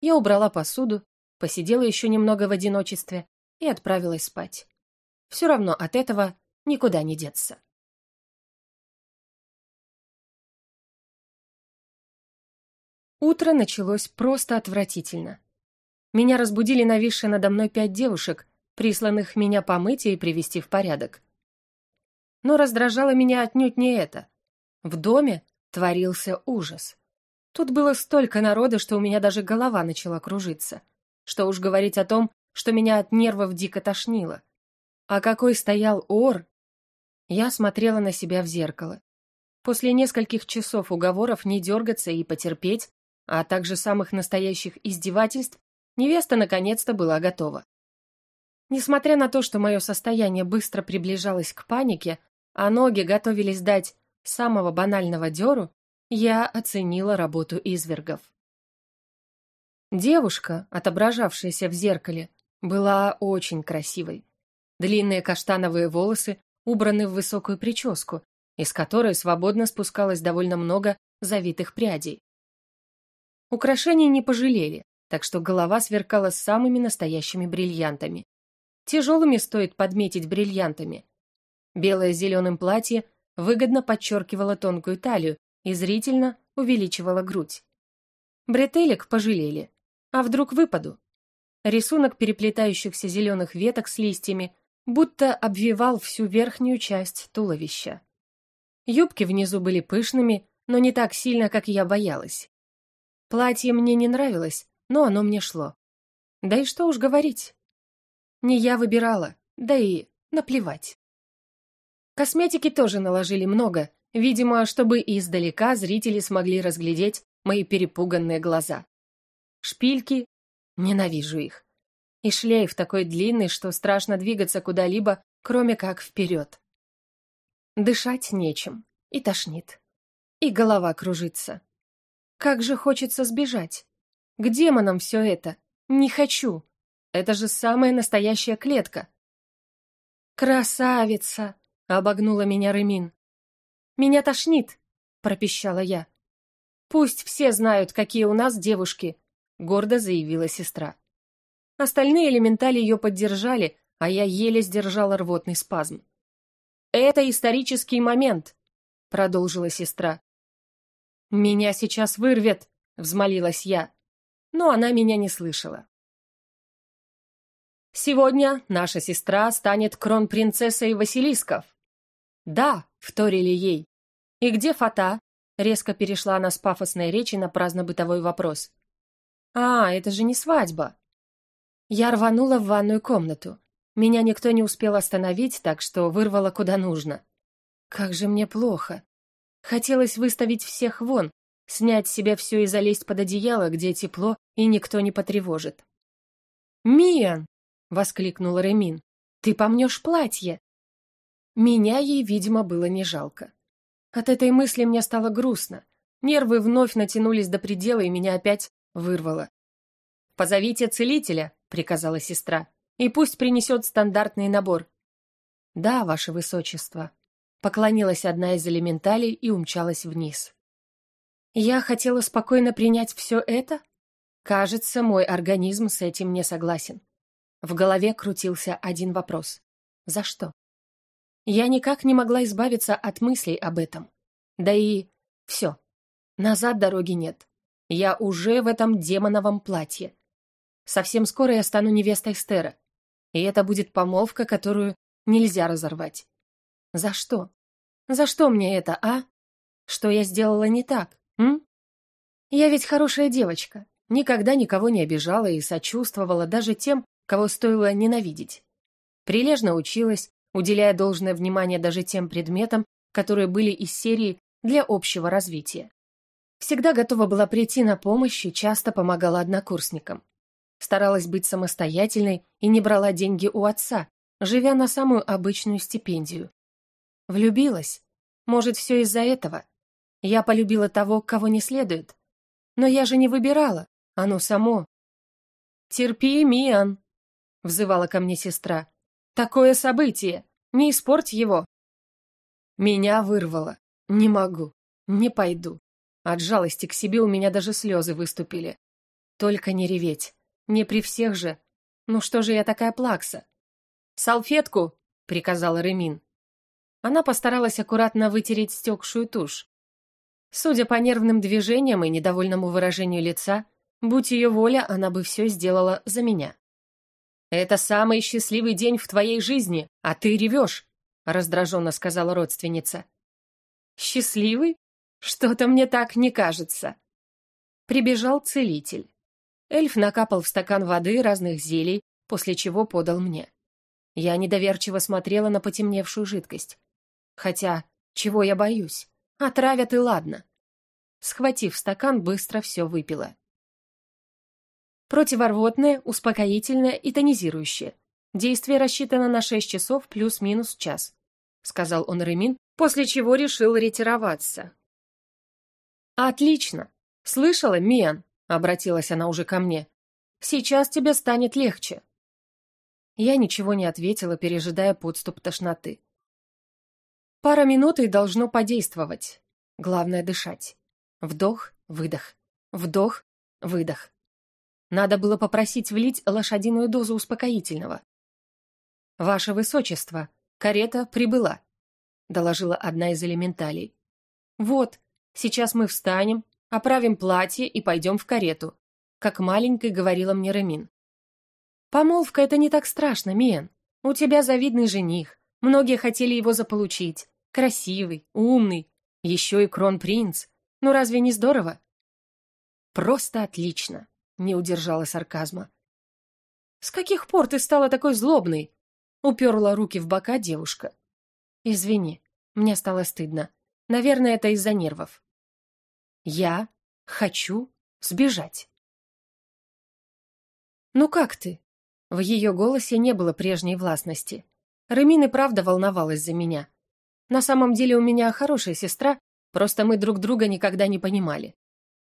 Я убрала посуду, посидела еще немного в одиночестве и отправилась спать. Все равно от этого никуда не деться. Утро началось просто отвратительно. Меня разбудили нависшие надо мной пять девушек, присланных меня помыть и привести в порядок. Но раздражало меня отнюдь не это. В доме творился ужас. Тут было столько народа, что у меня даже голова начала кружиться. Что уж говорить о том, что меня от нервов дико тошнило. А какой стоял ор! Я смотрела на себя в зеркало. После нескольких часов уговоров не дергаться и потерпеть, а также самых настоящих издевательств, невеста наконец-то была готова. Несмотря на то, что мое состояние быстро приближалось к панике, а ноги готовились дать самого банального дёру, я оценила работу извергов. Девушка, отображавшаяся в зеркале, была очень красивой. Длинные каштановые волосы убраны в высокую прическу, из которой свободно спускалось довольно много завитых прядей. Украшений не пожалели, так что голова сверкала самыми настоящими бриллиантами. Тяжелыми стоит подметить бриллиантами. Белое с зеленым платье выгодно подчеркивало тонкую талию и зрительно увеличивало грудь. Бретелек пожалели. А вдруг выпаду? Рисунок переплетающихся зеленых веток с листьями будто обвивал всю верхнюю часть туловища. Юбки внизу были пышными, но не так сильно, как я боялась. Платье мне не нравилось, но оно мне шло. Да и что уж говорить. Не я выбирала, да и наплевать. Косметики тоже наложили много, видимо, чтобы издалека зрители смогли разглядеть мои перепуганные глаза. Шпильки, ненавижу их. И шлейф такой длинный, что страшно двигаться куда-либо, кроме как вперед. Дышать нечем, и тошнит. И голова кружится. Как же хочется сбежать. К демонам все это. Не хочу. Это же самая настоящая клетка. «Красавица!» — обогнула меня Ремин. «Меня тошнит!» — пропищала я. «Пусть все знают, какие у нас девушки!» — гордо заявила сестра. Остальные элементали ее поддержали, а я еле сдержала рвотный спазм. «Это исторический момент!» — продолжила сестра. «Меня сейчас вырвет!» — взмолилась я. Но она меня не слышала. Сегодня наша сестра станет кронпринцессой Василисков. Да, вторили ей. И где фата? Резко перешла она с пафосной речи на праздно-бытовой вопрос. А, это же не свадьба. Я рванула в ванную комнату. Меня никто не успел остановить, так что вырвала куда нужно. Как же мне плохо. Хотелось выставить всех вон, снять с себя все и залезть под одеяло, где тепло и никто не потревожит. «Миан!» — воскликнул Ремин. «Ты помнешь платье?» Меня ей, видимо, было не жалко. От этой мысли мне стало грустно. Нервы вновь натянулись до предела, и меня опять вырвало. «Позовите целителя», — приказала сестра, «и пусть принесет стандартный набор». «Да, ваше высочество», — поклонилась одна из элементалей и умчалась вниз. Я хотела спокойно принять все это? Кажется, мой организм с этим не согласен. В голове крутился один вопрос. За что? Я никак не могла избавиться от мыслей об этом. Да и все. Назад дороги нет. Я уже в этом демоновом платье. Совсем скоро я стану невестой Стера. И это будет помолвка, которую нельзя разорвать. За что? За что мне это, а? Что я сделала не так, м? Я ведь хорошая девочка, никогда никого не обижала и сочувствовала даже тем, кого стоило ненавидеть. Прилежно училась, уделяя должное внимание даже тем предметам, которые были из серии для общего развития. Всегда готова была прийти на помощь и часто помогала однокурсникам. Старалась быть самостоятельной и не брала деньги у отца, живя на самую обычную стипендию. Влюбилась. Может, все из-за этого. Я полюбила того, кого не следует. Но я же не выбирала, оно само. «Терпи, Миан», — взывала ко мне сестра. «Такое событие, не испорть его». Меня вырвало. Не могу, не пойду. От жалости к себе у меня даже слезы выступили. Только не реветь. Не при всех же. Ну что же я такая плакса? «Салфетку!» — приказала Ремин. Она постаралась аккуратно вытереть стекшую тушь. Судя по нервным движениям и недовольному выражению лица, будь ее воля, она бы все сделала за меня. «Это самый счастливый день в твоей жизни, а ты ревешь», — раздраженно сказала родственница. «Счастливый? Что-то мне так не кажется». Прибежал целитель. Эльф накапал в стакан воды разных зелий, после чего подал мне. Я недоверчиво смотрела на потемневшую жидкость. Хотя, чего я боюсь? Отравят и ладно. Схватив стакан, быстро все выпила. Противорвотное, успокоительное и тонизирующее. Действие рассчитано на 6 часов плюс-минус час, сказал он Ремин, после чего решил ретироваться. Отлично. Слышала, Миан? Обратилась она уже ко мне. «Сейчас тебе станет легче». Я ничего не ответила, пережидая подступ тошноты. Пара минут и должно подействовать. Главное — дышать. Вдох, выдох. Вдох, выдох. Надо было попросить влить лошадиную дозу успокоительного. «Ваше Высочество, карета прибыла», — доложила одна из элементалей. «Вот, сейчас мы встанем, Оправим платье и пойдем в карету», как маленькой говорила мне Ремин. «Помолвка — это не так страшно, Мен. У тебя завидный жених. Многие хотели его заполучить. Красивый, умный. Еще и кронпринц. Ну разве не здорово?» «Просто отлично», — не удержала сарказма. «С каких пор ты стала такой злобной?» — уперла руки в бока девушка. «Извини, мне стало стыдно. Наверное, это из-за нервов». Я хочу сбежать. «Ну как ты?» В ее голосе не было прежней властности. Ремин и правда волновалась за меня. На самом деле у меня хорошая сестра, просто мы друг друга никогда не понимали.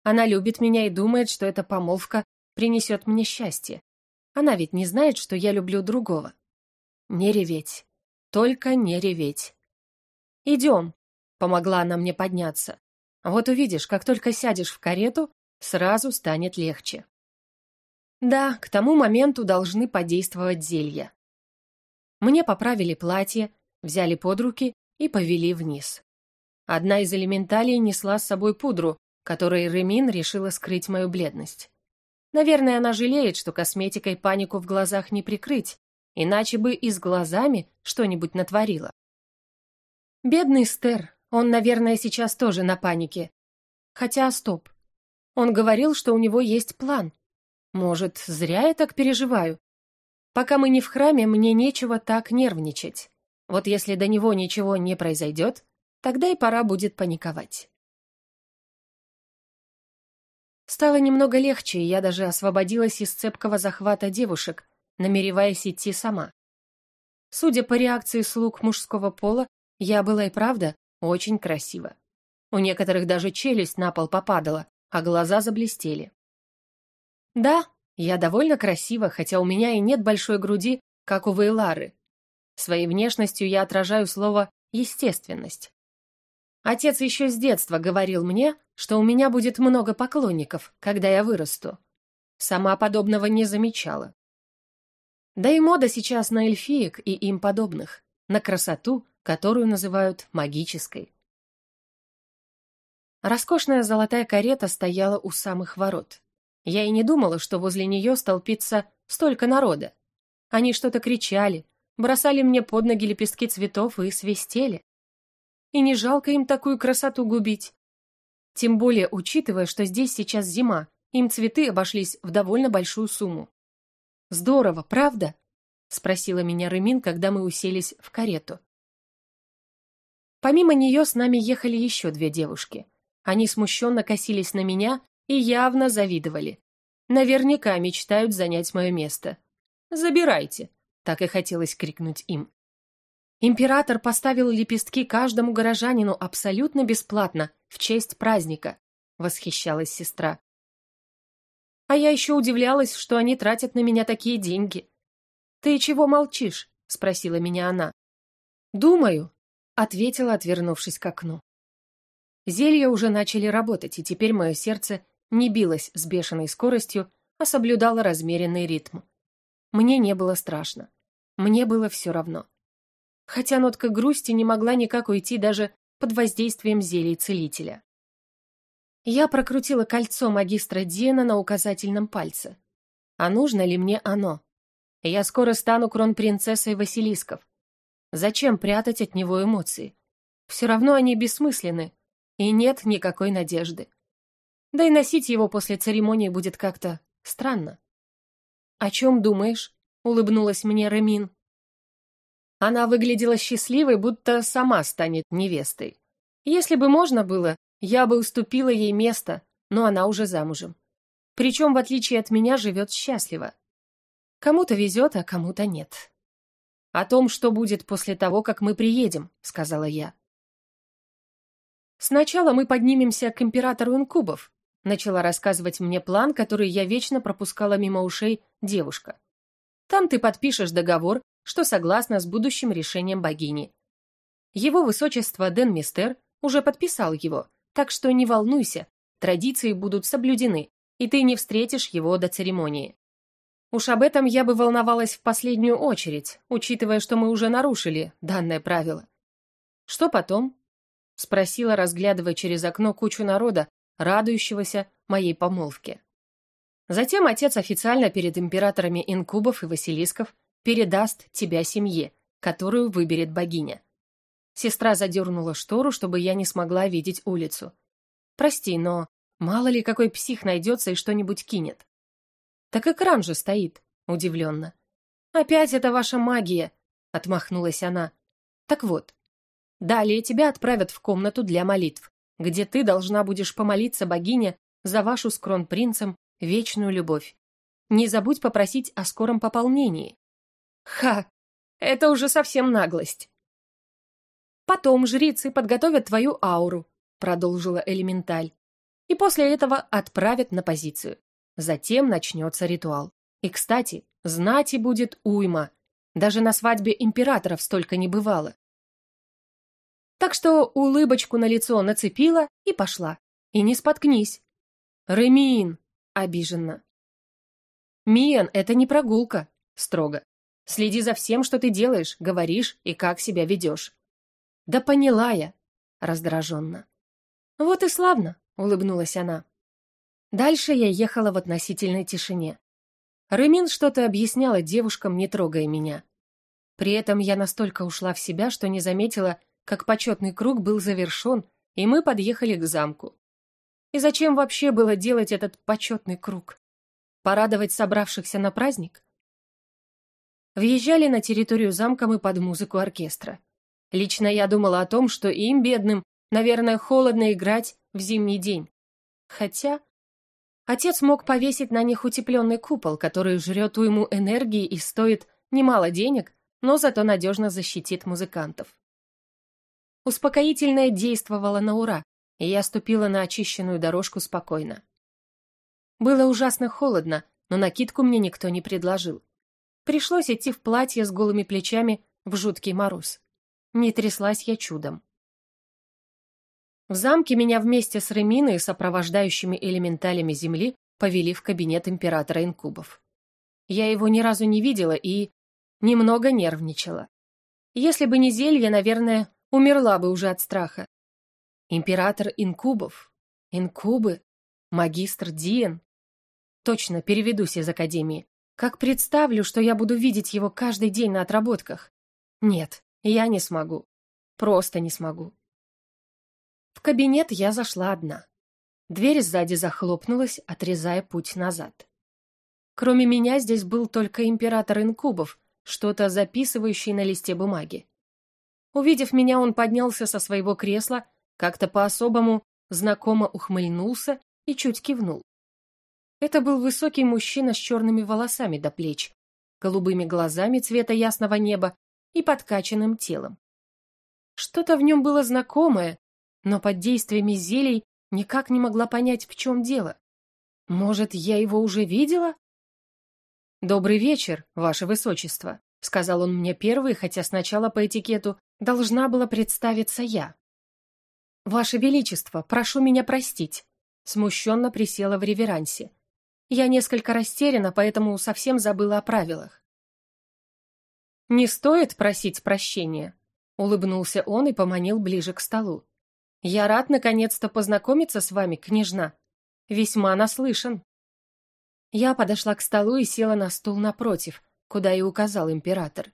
Она любит меня и думает, что эта помолвка принесет мне счастье. Она ведь не знает, что я люблю другого. Не реветь. Только не реветь. «Идем», — помогла она мне подняться. Вот увидишь, как только сядешь в карету, сразу станет легче. Да, к тому моменту должны подействовать зелья. Мне поправили платье, взяли под руки и повели вниз. Одна из элементалей несла с собой пудру, которой Ремин решила скрыть мою бледность. Наверное, она жалеет, что косметикой панику в глазах не прикрыть, иначе бы и с глазами что-нибудь натворила. Бедный Стер, он, наверное, сейчас тоже на панике. Хотя, стоп. Он говорил, что у него есть план. Может, зря я так переживаю? Пока мы не в храме, мне нечего так нервничать. Вот если до него ничего не произойдет, тогда и пора будет паниковать. Стало немного легче, и я даже освободилась из цепкого захвата девушек, намереваясь идти сама. Судя по реакции слуг мужского пола, я была и правда очень красиво. У некоторых даже челюсть на пол попадала, а глаза заблестели. Да, я довольно красива, хотя у меня и нет большой груди, как у Вейлары. Своей внешностью я отражаю слово «естественность». Отец еще с детства говорил мне, что у меня будет много поклонников, когда я вырасту. Сама подобного не замечала. Да и мода сейчас на эльфиек и им подобных, на красоту, которую называют магической. Роскошная золотая карета стояла у самых ворот. Я и не думала, что возле нее столпится столько народа. Они что-то кричали, бросали мне под ноги лепестки цветов и свистели. И не жалко им такую красоту губить. Тем более, учитывая, что здесь сейчас зима, им цветы обошлись в довольно большую сумму. Здорово, правда? Спросила меня Рымин, когда мы уселись в карету. Помимо нее с нами ехали еще две девушки. Они смущенно косились на меня и явно завидовали. Наверняка мечтают занять мое место. «Забирайте!» — так и хотелось крикнуть им. Император поставил лепестки каждому горожанину абсолютно бесплатно, в честь праздника, восхищалась сестра. А я еще удивлялась, что они тратят на меня такие деньги. «Ты чего молчишь?» — спросила меня она. «Думаю», — ответила, отвернувшись к окну. Зелья уже начали работать, и теперь мое сердце не билось с бешеной скоростью, а соблюдало размеренный ритм. Мне не было страшно. Мне было все равно. Хотя нотка грусти не могла никак уйти даже под воздействием зелий целителя. Я прокрутила кольцо магистра Диена на указательном пальце. А нужно ли мне оно? Я скоро стану кронпринцессой Василисков. Зачем прятать от него эмоции? Все равно они бессмысленны, и нет никакой надежды. Да и носить его после церемонии будет как-то странно. «О чем думаешь?» — улыбнулась мне Ремин. Она выглядела счастливой, будто сама станет невестой. Если бы можно было, я бы уступила ей место, но она уже замужем. Причем, в отличие от меня, живет счастливо. Кому-то везет, а кому-то нет. «О том, что будет после того, как мы приедем», — сказала я. «Сначала мы поднимемся к императору инкубов», — начала рассказывать мне план, который я вечно пропускала мимо ушей девушка. «Там ты подпишешь договор, что согласна с будущим решением богини. Его высочество Ден Мистер уже подписал его, так что не волнуйся, традиции будут соблюдены, и ты не встретишь его до церемонии. Уж об этом я бы волновалась в последнюю очередь, учитывая, что мы уже нарушили данное правило. Что потом? Спросила, разглядывая через окно кучу народа, радующегося моей помолвке. Затем отец официально перед императорами инкубов и василисков передаст тебя семье, которую выберет богиня. Сестра задернула штору, чтобы я не смогла видеть улицу. «Прости, но мало ли какой псих найдется и что-нибудь кинет». «Так экран же стоит», — удивленно. «Опять это ваша магия», — отмахнулась она. «Так вот, далее тебя отправят в комнату для молитв, где ты должна будешь помолиться богине за вашу с кронпринцем вечную любовь. Не забудь попросить о скором пополнении». «Ха! Это уже совсем наглость!» Потом жрицы подготовят твою ауру, продолжила элементаль, и после этого отправят на позицию. Затем начнется ритуал. И, кстати, знати будет уйма. Даже на свадьбе императоров столько не бывало. Так что улыбочку на лицо нацепила и пошла. И не споткнись. Ремин, обиженно. Миен, это не прогулка, строго. Следи за всем, что ты делаешь, говоришь и как себя ведешь. «Да поняла я», — раздраженно. «Вот и славно», — улыбнулась она. Дальше я ехала в относительной тишине. Рымин что-то объясняла девушкам, не трогая меня. При этом я настолько ушла в себя, что не заметила, как почетный круг был завершен, и мы подъехали к замку. И зачем вообще было делать этот почетный круг? Порадовать собравшихся на праздник? Въезжали на территорию замка мы под музыку оркестра. Лично я думала о том, что им, бедным, наверное, холодно играть в зимний день. Хотя отец мог повесить на них утепленный купол, который жрет уйму энергии и стоит немало денег, но зато надежно защитит музыкантов. Успокоительное действовало на ура, и я ступила на очищенную дорожку спокойно. Было ужасно холодно, но накидку мне никто не предложил. Пришлось идти в платье с голыми плечами в жуткий мороз. Не тряслась я чудом. В замке меня вместе с Реминой и сопровождающими элементалями земли повели в кабинет императора инкубов. Я его ни разу не видела и немного нервничала. Если бы не зелье, наверное, умерла бы уже от страха. Император инкубов, инкубы, магистр Диен. Точно, переведусь из академии. Как представлю, что я буду видеть его каждый день на отработках. Нет, я не смогу. Просто не смогу. Кабинет я зашла одна. Дверь сзади захлопнулась, отрезая путь назад. Кроме меня здесь был только император инкубов, что-то записывающий на листе бумаги. Увидев меня, он поднялся со своего кресла, как-то по-особому знакомо ухмыльнулся и чуть кивнул. Это был высокий мужчина с черными волосами до плеч, голубыми глазами цвета ясного неба и подкачанным телом. Что-то в нем было знакомое, но под действиями зелий никак не могла понять, в чем дело. Может, я его уже видела? «Добрый вечер, ваше высочество», — сказал он мне первый, хотя сначала по этикету должна была представиться я. «Ваше Величество, прошу меня простить», — смущенно присела в реверансе. Я несколько растеряна, поэтому совсем забыла о правилах. «Не стоит просить прощения», — улыбнулся он и поманил ближе к столу. «Я рад наконец-то познакомиться с вами, княжна. Весьма наслышан». Я подошла к столу и села на стул напротив, куда и указал император.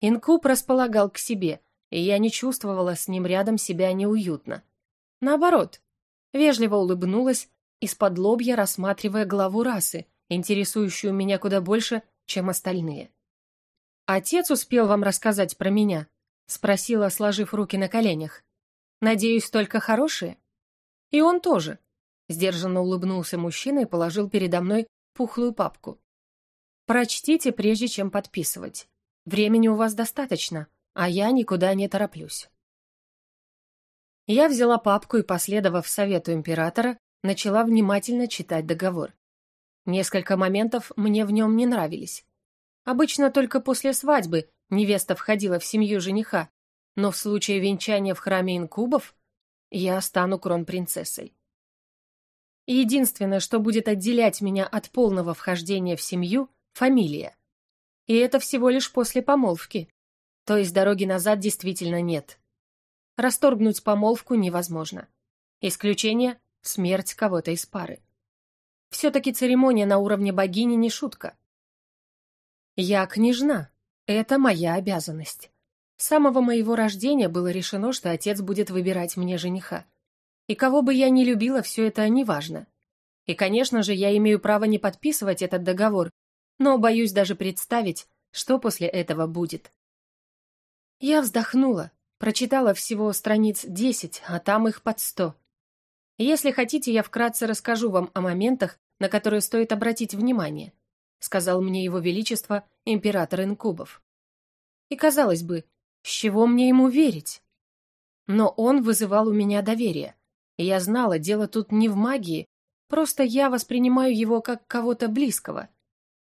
Инкуб располагал к себе, и я не чувствовала с ним рядом себя неуютно. Наоборот, вежливо улыбнулась, из-под лобья рассматривая главу расы, интересующую меня куда больше, чем остальные. «Отец успел вам рассказать про меня?» — спросила, сложив руки на коленях. «Надеюсь, только хорошие?» «И он тоже», — сдержанно улыбнулся мужчина и положил передо мной пухлую папку. «Прочтите, прежде чем подписывать. Времени у вас достаточно, а я никуда не тороплюсь». Я взяла папку и, последовав совету императора, начала внимательно читать договор. Несколько моментов мне в нем не нравились. Обычно только после свадьбы невеста входила в семью жениха, но в случае венчания в храме инкубов я стану кронпринцессой. Единственное, что будет отделять меня от полного вхождения в семью – фамилия. И это всего лишь после помолвки. То есть дороги назад действительно нет. Расторгнуть помолвку невозможно. Исключение – смерть кого-то из пары. Все-таки церемония на уровне богини не шутка. Я княжна. Это моя обязанность. С самого моего рождения было решено, что отец будет выбирать мне жениха. И кого бы я ни любила, все это неважно. И, конечно же, я имею право не подписывать этот договор, но боюсь даже представить, что после этого будет. Я вздохнула, прочитала всего страниц десять, а там их под сто. Если хотите, я вкратце расскажу вам о моментах, на которые стоит обратить внимание сказал мне его величество император инкубов. И казалось бы, с чего мне ему верить? Но он вызывал у меня доверие. И я знала, дело тут не в магии, просто я воспринимаю его как кого-то близкого.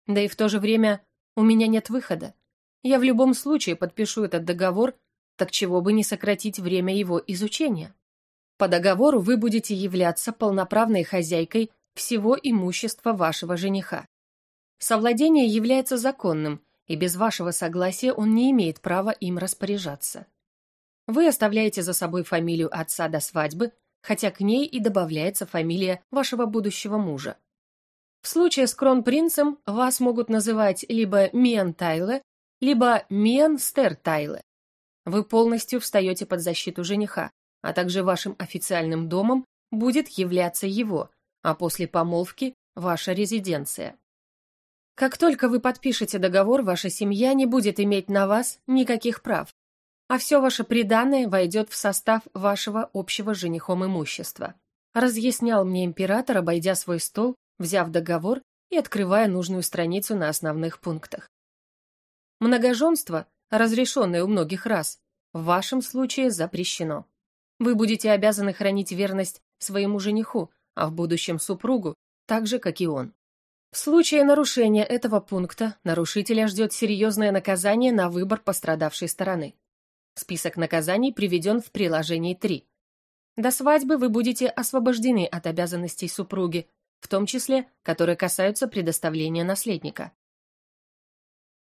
Да и в то же время у меня нет выхода. Я в любом случае подпишу этот договор, так чего бы не сократить время его изучения. По договору вы будете являться полноправной хозяйкой всего имущества вашего жениха. Совладение является законным, и без вашего согласия он не имеет права им распоряжаться. Вы оставляете за собой фамилию отца до свадьбы, хотя к ней и добавляется фамилия вашего будущего мужа. В случае с кронпринцем вас могут называть либо Миан Тайле, либо Миан Стер Тайле. Вы полностью встаете под защиту жениха, а также вашим официальным домом будет являться его, а после помолвки – ваша резиденция. Как только вы подпишете договор, ваша семья не будет иметь на вас никаких прав, а все ваше приданное войдет в состав вашего общего женихом имущества. Разъяснял мне император, обойдя свой стол, взяв договор и открывая нужную страницу на основных пунктах. Многоженство, разрешенное у многих раз, в вашем случае запрещено. Вы будете обязаны хранить верность своему жениху, а в будущем супругу, так же, как и он. В случае нарушения этого пункта нарушителя ждет серьезное наказание на выбор пострадавшей стороны. Список наказаний приведен в приложении 3. До свадьбы вы будете освобождены от обязанностей супруги, в том числе, которые касаются предоставления наследника.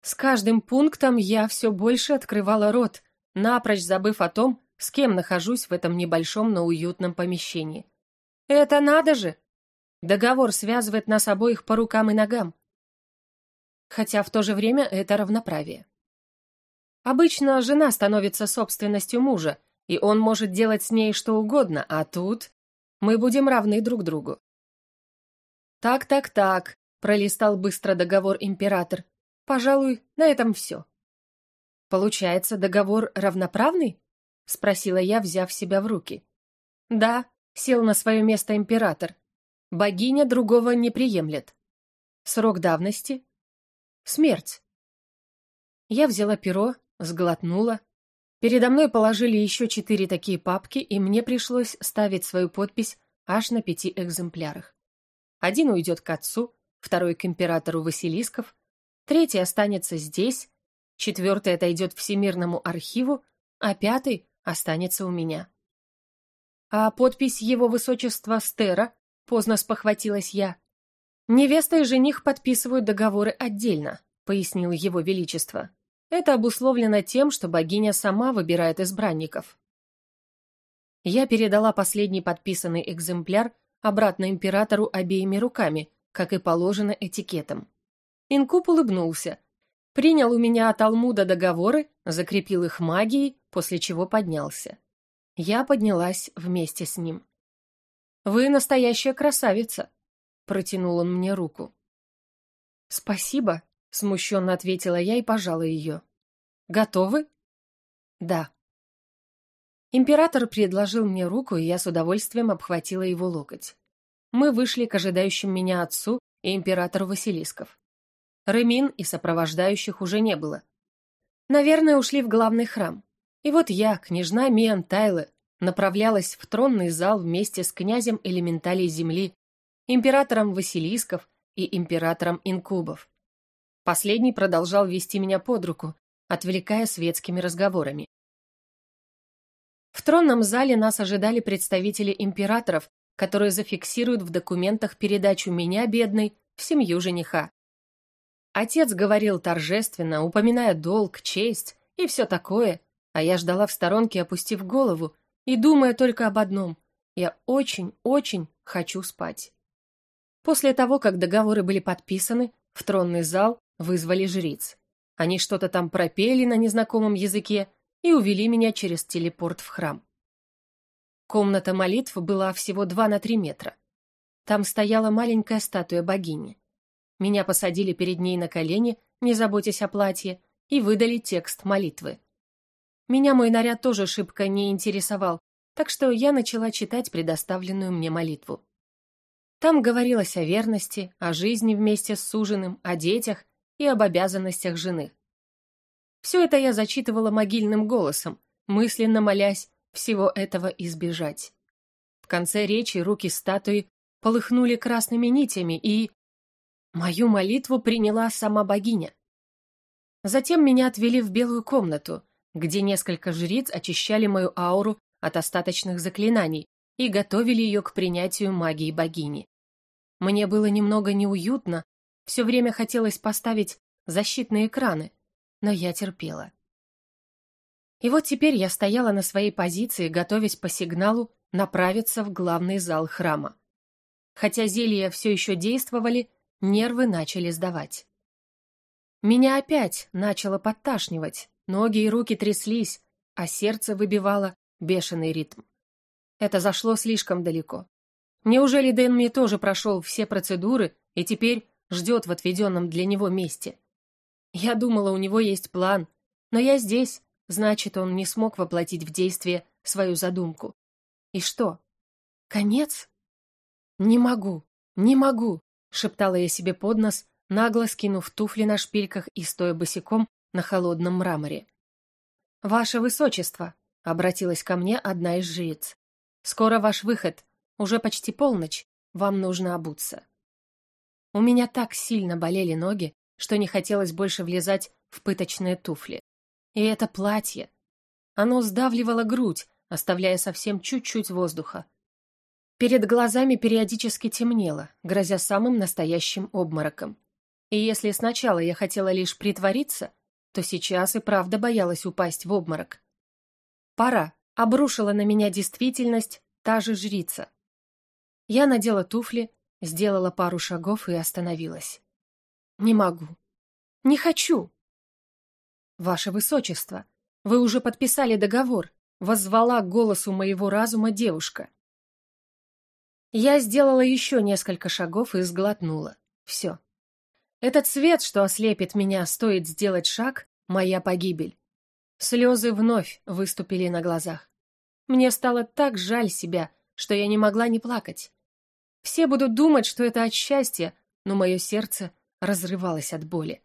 С каждым пунктом я все больше открывала рот, напрочь забыв о том, с кем нахожусь в этом небольшом, но уютном помещении. Это надо же! Договор связывает нас обоих по рукам и ногам. Хотя в то же время это равноправие. Обычно жена становится собственностью мужа, и он может делать с ней что угодно, а тут мы будем равны друг другу. «Так, так, так», — пролистал быстро договор император. «Пожалуй, на этом все». «Получается, договор равноправный?» — спросила я, взяв себя в руки. «Да», — сел на свое место император. «Богиня другого не приемлет». «Срок давности?» «Смерть». Я взяла перо, сглотнула. Передо мной положили еще четыре такие папки, и мне пришлось ставить свою подпись аж на пяти экземплярах. Один уйдет к отцу, второй к императору Василисков, третий останется здесь, четвертый отойдет Всемирному архиву, а пятый останется у меня. А подпись его высочества Стера, поздно спохватилась я. Невеста и жених подписывают договоры отдельно, пояснил его величество. Это обусловлено тем, что богиня сама выбирает избранников. Я передала последний подписанный экземпляр обратно императору обеими руками, как и положено этикетом. Инкуб улыбнулся, принял у меня от Алмуда договоры, закрепил их магией, после чего поднялся. Я поднялась вместе с ним. «Вы настоящая красавица», — протянул он мне руку. «Спасибо», Смущенно ответила я и пожала ее. «Готовы?» «Да». Император предложил мне руку, и я с удовольствием обхватила его локоть. Мы вышли к ожидающим меня отцу и императору Василисков. Ремин и сопровождающих уже не было. Наверное, ушли в главный храм. И вот я, княжна Миан Тайле, направлялась в тронный зал вместе с князем элементалей земли, императором Василисков и императором Инкубов. Последний продолжал вести меня под руку, отвлекая светскими разговорами. В тронном зале нас ожидали представители императоров, которые зафиксируют в документах передачу меня, бедной, в семью жениха. Отец говорил торжественно, упоминая долг, честь и все такое, а я ждала в сторонке, опустив голову, и думая только об одном — я очень-очень хочу спать. После того, как договоры были подписаны, в тронный зал Вызвали жриц. Они что-то там пропели на незнакомом языке и увели меня через телепорт в храм. Комната молитв была всего 2 на 3 метра. Там стояла маленькая статуя богини. Меня посадили перед ней на колени, не заботясь о платье, и выдали текст молитвы. Меня мой наряд тоже шибко не интересовал, так что я начала читать предоставленную мне молитву. Там говорилось о верности, о жизни вместе с суженым, о детях и об обязанностях жены. Все это я зачитывала могильным голосом, мысленно молясь всего этого избежать. В конце речи руки статуи полыхнули красными нитями, и... Мою молитву приняла сама богиня. Затем меня отвели в белую комнату, где несколько жриц очищали мою ауру от остаточных заклинаний и готовили ее к принятию магии богини. Мне было немного неуютно все время хотелось поставить защитные экраны, но я терпела. И вот теперь я стояла на своей позиции, готовясь по сигналу направиться в главный зал храма. Хотя зелья все еще действовали, нервы начали сдавать. Меня опять начало подташнивать, ноги и руки тряслись, а сердце выбивало бешеный ритм. Это зашло слишком далеко. Неужели Дэнми тоже прошел все процедуры и теперь ждет в отведенном для него месте. Я думала, у него есть план, но я здесь, значит, он не смог воплотить в действие свою задумку. И что? Конец? Не могу, не могу, шептала я себе под нос, нагло скинув туфли на шпильках и стоя босиком на холодном мраморе. «Ваше Высочество», — обратилась ко мне одна из жриц, — «скоро ваш выход, уже почти полночь, вам нужно обуться». У меня так сильно болели ноги, что не хотелось больше влезать в пыточные туфли. И это платье. Оно сдавливало грудь, оставляя совсем чуть-чуть воздуха. Перед глазами периодически темнело, грозя самым настоящим обмороком. И если сначала я хотела лишь притвориться, то сейчас и правда боялась упасть в обморок. Пора, обрушила на меня действительность та же жрица. Я надела туфли, сделала пару шагов и остановилась. Не могу. Не хочу. Ваше Высочество, вы уже подписали договор, воззвала к голосу моего разума девушка. Я сделала еще несколько шагов и сглотнула. Все. Этот свет, что ослепит меня, стоит сделать шаг, моя погибель. Слезы вновь выступили на глазах. Мне стало так жаль себя, что я не могла не плакать. Все будут думать, что это от счастья, но мое сердце разрывалось от боли.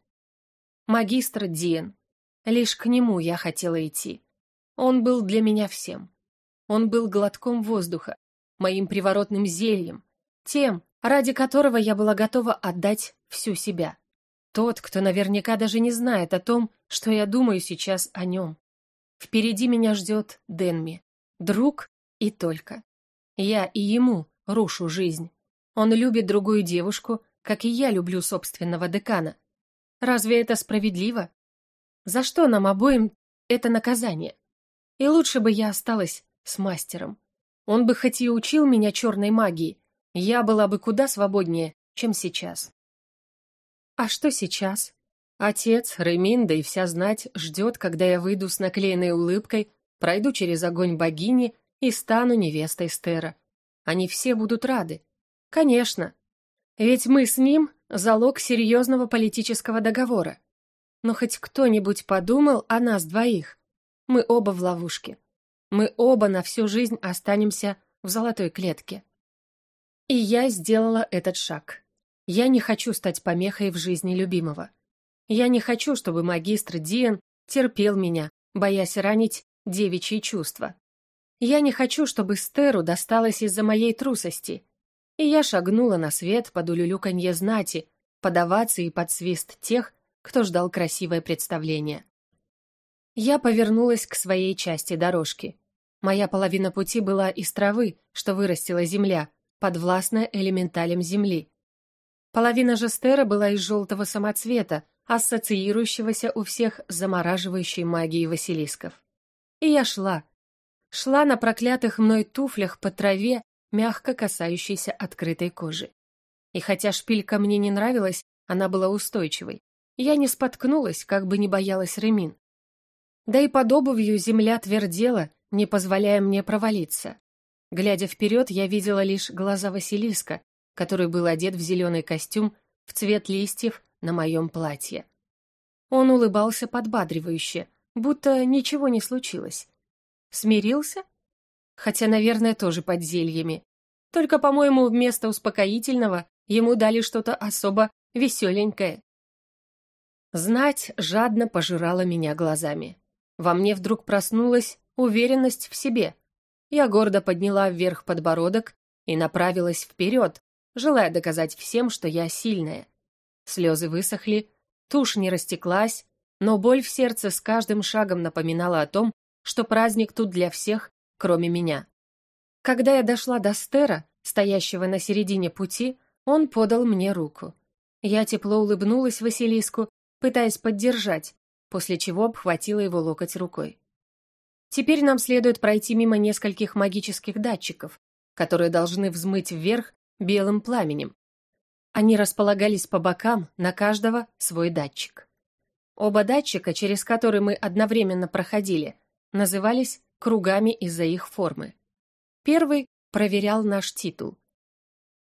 Магистр Диен. Лишь к нему я хотела идти. Он был для меня всем. Он был глотком воздуха, моим приворотным зельем, тем, ради которого я была готова отдать всю себя. Тот, кто наверняка даже не знает о том, что я думаю сейчас о нем. Впереди меня ждет Денми, друг и только. Я и ему рушу жизнь. Он любит другую девушку, как и я люблю собственного декана. Разве это справедливо? За что нам обоим это наказание? И лучше бы я осталась с мастером. Он бы хоть и учил меня черной магии, я была бы куда свободнее, чем сейчас. А что сейчас? Отец, Реминда и вся знать ждет, когда я выйду с наклеенной улыбкой, пройду через огонь богини и стану невестой Стера. Они все будут рады. Конечно. Ведь мы с ним — залог серьезного политического договора. Но хоть кто-нибудь подумал о нас двоих. Мы оба в ловушке. Мы оба на всю жизнь останемся в золотой клетке. И я сделала этот шаг. Я не хочу стать помехой в жизни любимого. Я не хочу, чтобы магистр Диан терпел меня, боясь ранить девичьи чувства. Я не хочу, чтобы Стеру досталось из-за моей трусости. И я шагнула на свет под улюлюканье знати, подаваться и под свист тех, кто ждал красивое представление. Я повернулась к своей части дорожки. Моя половина пути была из травы, что вырастила земля, подвластная элементалям земли. Половина же Стера была из желтого самоцвета, ассоциирующегося у всех с замораживающей магией Василисков. И я шла. Шла на проклятых мной туфлях по траве, мягко касающейся открытой кожи. И хотя шпилька мне не нравилась, она была устойчивой. Я не споткнулась, как бы не боялась Ремин. Да и под обувью земля твердела, не позволяя мне провалиться. Глядя вперед, я видела лишь глаза Василиска, который был одет в зеленый костюм в цвет листьев на моем платье. Он улыбался подбадривающе, будто ничего не случилось. Смирился? Хотя, наверное, тоже под зельями. Только, по-моему, вместо успокоительного ему дали что-то особо веселенькое. Знать жадно пожирала меня глазами. Во мне вдруг проснулась уверенность в себе. Я гордо подняла вверх подбородок и направилась вперед, желая доказать всем, что я сильная. Слезы высохли, тушь не растеклась, но боль в сердце с каждым шагом напоминала о том, что праздник тут для всех, кроме меня. Когда я дошла до Стера, стоящего на середине пути, он подал мне руку. Я тепло улыбнулась Василиску, пытаясь поддержать, после чего обхватила его локоть рукой. Теперь нам следует пройти мимо нескольких магических датчиков, которые должны взмыть вверх белым пламенем, они располагались по бокам, на каждого свой датчик. Оба датчика, через которые мы одновременно проходили, назывались кругами из-за их формы. Первый проверял наш титул.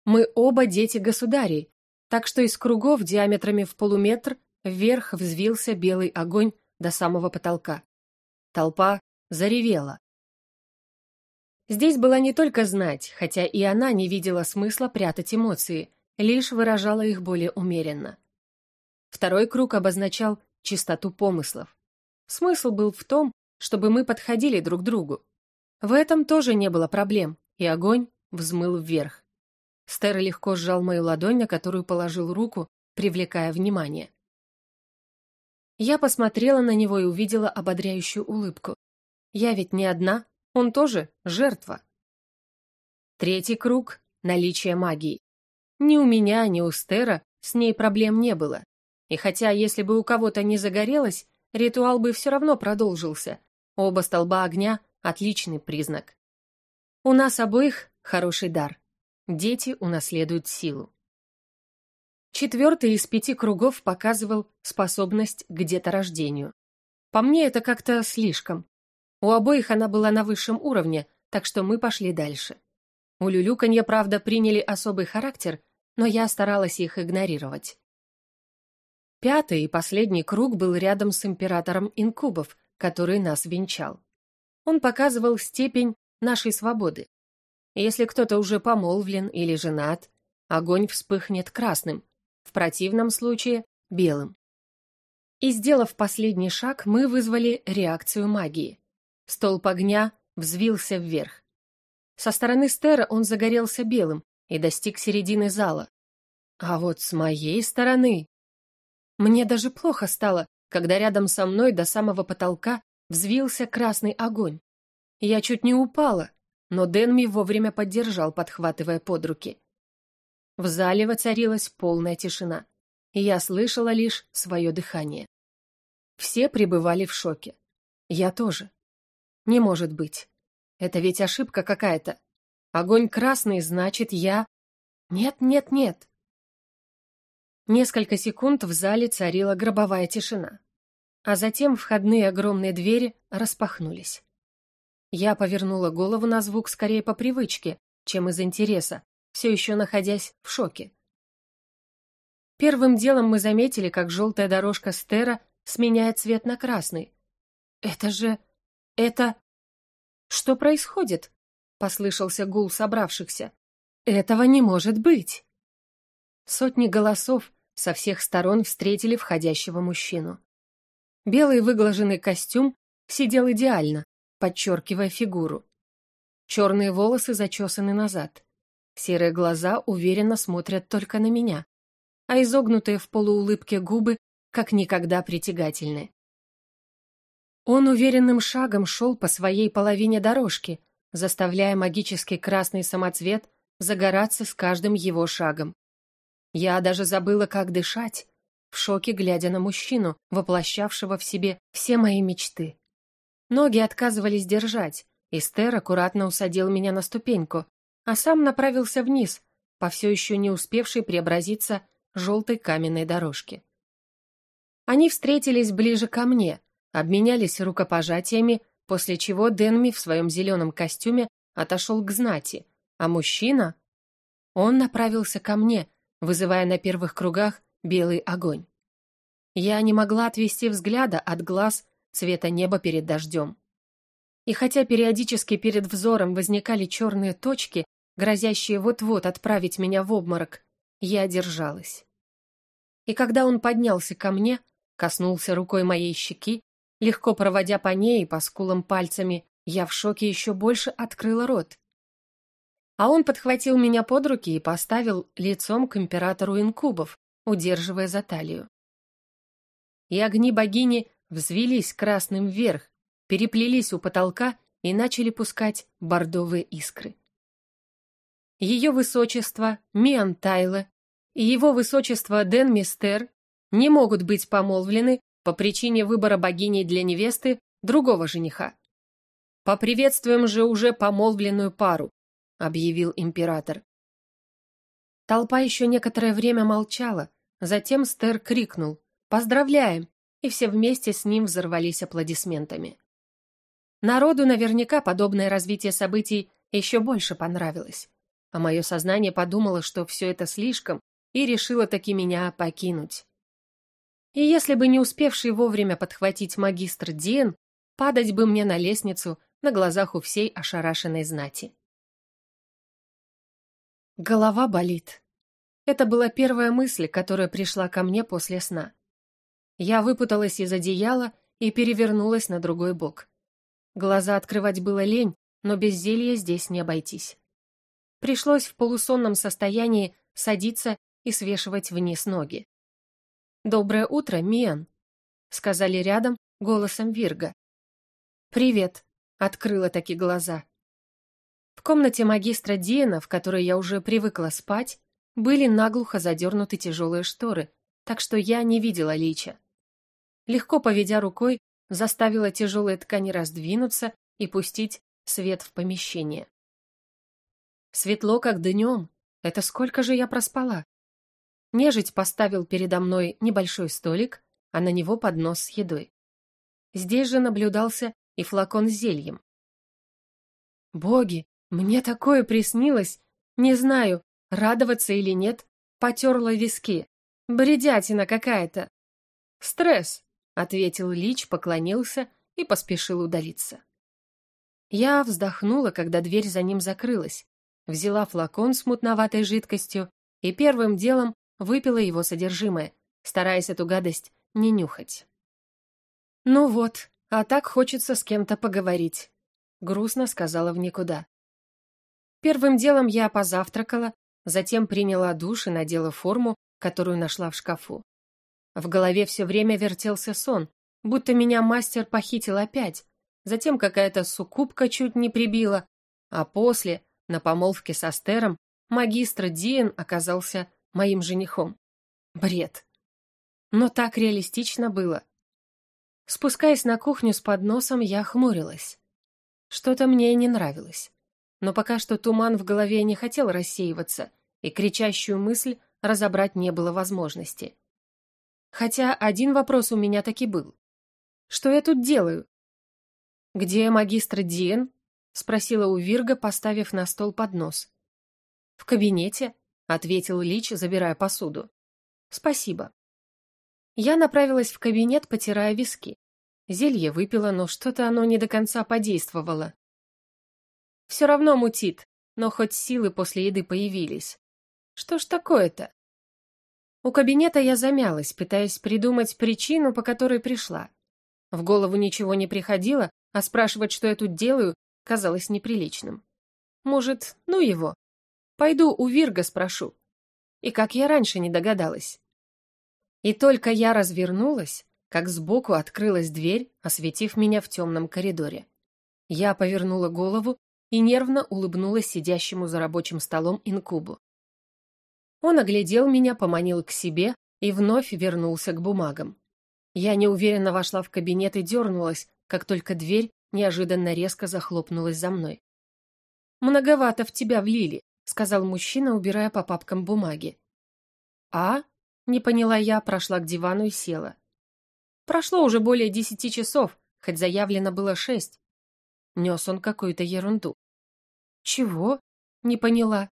Мы оба дети государей, так что из кругов диаметрами в полуметр вверх взвился белый огонь до самого потолка. Толпа заревела. Здесь была не только знать, хотя и она не видела смысла прятать эмоции – лишь выражала их более умеренно. Второй круг обозначал чистоту помыслов. Смысл был в том, чтобы мы подходили друг к другу. В этом тоже не было проблем, и огонь взмыл вверх. Стер легко сжал мою ладонь, на которую положил руку, привлекая внимание. Я посмотрела на него и увидела ободряющую улыбку. Я ведь не одна, он тоже жертва. Третий круг — наличие магии. Ни у меня, ни у Стера с ней проблем не было. И хотя, если бы у кого-то не загорелось, ритуал бы все равно продолжился. Оба столба огня — отличный признак. У нас обоих хороший дар. Дети унаследуют силу. Четвертый из пяти кругов показывал способность к деторождению. По мне это как-то слишком. У обоих она была на высшем уровне, так что мы пошли дальше. У люлюканья, правда, приняли особый характер, но я старалась их игнорировать. Пятый и последний круг был рядом с императором инкубов, который нас венчал. Он показывал степень нашей свободы. Если кто-то уже помолвлен или женат, огонь вспыхнет красным, в противном случае — белым. И сделав последний шаг, мы вызвали реакцию магии. Столб огня взвился вверх. Со стороны Стера он загорелся белым и достиг середины зала. А вот с моей стороны мне даже плохо стало, когда рядом со мной до самого потолка взвился красный огонь. Я чуть не упала, но Дэнми вовремя поддержал, подхватывая под руки. В зале воцарилась полная тишина, и я слышала лишь свое дыхание. Все пребывали в шоке. Я тоже. Не может быть. Это ведь ошибка какая-то. Огонь красный, значит, я... Нет, нет, нет. Несколько секунд в зале царила гробовая тишина. А затем входные огромные двери распахнулись. Я повернула голову на звук скорее по привычке, чем из интереса, все еще находясь в шоке. Первым делом мы заметили, как желтая дорожка Стера сменяет цвет на красный. «Это же... это...» «Что происходит?» — послышался гул собравшихся. «Этого не может быть!» Сотни голосов со всех сторон встретили входящего мужчину. Белый выглаженный костюм сидел идеально, подчеркивая фигуру. Черные волосы зачесаны назад. Серые глаза уверенно смотрят только на меня, а изогнутые в полуулыбке губы как никогда притягательны. Он уверенным шагом шел по своей половине дорожки, заставляя магический красный самоцвет загораться с каждым его шагом. Я даже забыла, как дышать, в шоке глядя на мужчину, воплощавшего в себе все мои мечты. Ноги отказывались держать, и Стер аккуратно усадил меня на ступеньку, а сам направился вниз, по все еще не успевшей преобразиться желтой каменной дорожке. Они встретились ближе ко мне, обменялись рукопожатиями, после чего Денми в своем зеленом костюме отошел к знати, а мужчина... Он направился ко мне, вызывая на первых кругах белый огонь. Я не могла отвести взгляда от глаз цвета неба перед дождем. И хотя периодически перед взором возникали черные точки, грозящие вот-вот отправить меня в обморок, я держалась. И когда он поднялся ко мне, коснулся рукой моей щеки, легко проводя по ней и по скулам пальцами, я в шоке еще больше открыла рот а он подхватил меня под руки и поставил лицом к императору инкубов, удерживая за талию. И огни богини взвелись красным вверх, переплелись у потолка и начали пускать бордовые искры. Ее высочество Миан Тайле и его высочество Ден Мистер не могут быть помолвлены по причине выбора богини для невесты другого жениха. Поприветствуем же уже помолвленную пару, объявил император. Толпа еще некоторое время молчала, затем Стер крикнул «Поздравляем!» и все вместе с ним взорвались аплодисментами. Народу наверняка подобное развитие событий еще больше понравилось, а мое сознание подумало, что все это слишком, и решило таки меня покинуть. И если бы не успевший вовремя подхватить магистр Диен, падать бы мне на лестницу на глазах у всей ошарашенной знати. Голова болит. Это была первая мысль, которая пришла ко мне после сна. Я выпуталась из одеяла и перевернулась на другой бок. Глаза открывать было лень, но без зелья здесь не обойтись. Пришлось в полусонном состоянии садиться и свешивать вниз ноги. «Доброе утро, Миан», — сказали рядом голосом Вирга. «Привет», — открыла таки глаза. В комнате магистра Диена, в которой я уже привыкла спать, были наглухо задернуты тяжелые шторы, так что я не видела лича. Легко поведя рукой, заставила тяжелые ткани раздвинуться и пустить свет в помещение. Светло, как днем. Это сколько же я проспала? Нежить поставил передо мной небольшой столик, а на него поднос с едой. Здесь же наблюдался и флакон с зельем. Боги, мне такое приснилось! Не знаю, радоваться или нет, потерла виски. Бредятина какая-то. Стресс, ответил Лич, поклонился и поспешил удалиться. Я вздохнула, когда дверь за ним закрылась, взяла флакон с мутноватой жидкостью и первым делом выпила его содержимое, стараясь эту гадость не нюхать. «Ну вот, а так хочется с кем-то поговорить», — грустно сказала в никуда. Первым делом я позавтракала, затем приняла душ и надела форму, которую нашла в шкафу. В голове все время вертелся сон, будто меня мастер похитил опять, затем какая-то суккубка чуть не прибила, а после, на помолвке со Стером, магистр Диен оказался моим женихом. Бред. Но так реалистично было. Спускаясь на кухню с подносом, я хмурилась. Что-то мне не нравилось. Но пока что туман в голове не хотел рассеиваться, и кричащую мысль разобрать не было возможности. Хотя один вопрос у меня таки был. Что я тут делаю? «Где магистр Диен?» — спросила у Вирга, поставив на стол поднос. «В кабинете», — ответил Лич, забирая посуду. «Спасибо». Я направилась в кабинет, потирая виски. Зелье выпила, но что-то оно не до конца подействовало. Все равно мутит, но хоть силы после еды появились. Что ж такое-то? У кабинета я замялась, пытаясь придумать причину, по которой пришла. В голову ничего не приходило, а спрашивать, что я тут делаю, казалось неприличным. Может, ну его? Пойду у Вирга спрошу. И как я раньше не догадалась. И только я развернулась, как сбоку открылась дверь, осветив меня в темном коридоре. Я повернула голову и нервно улыбнулась сидящему за рабочим столом инкубу. Он оглядел меня, поманил к себе и вновь вернулся к бумагам. Я неуверенно вошла в кабинет и дернулась, как только дверь неожиданно резко захлопнулась за мной. «Многовато в тебя влили», — сказал мужчина, убирая по папкам бумаги. «А?» — не поняла я, прошла к дивану и села. «Прошло уже более десяти часов, хоть заявлено было шесть». Нес он какую-то ерунду. «Чего?» — не поняла.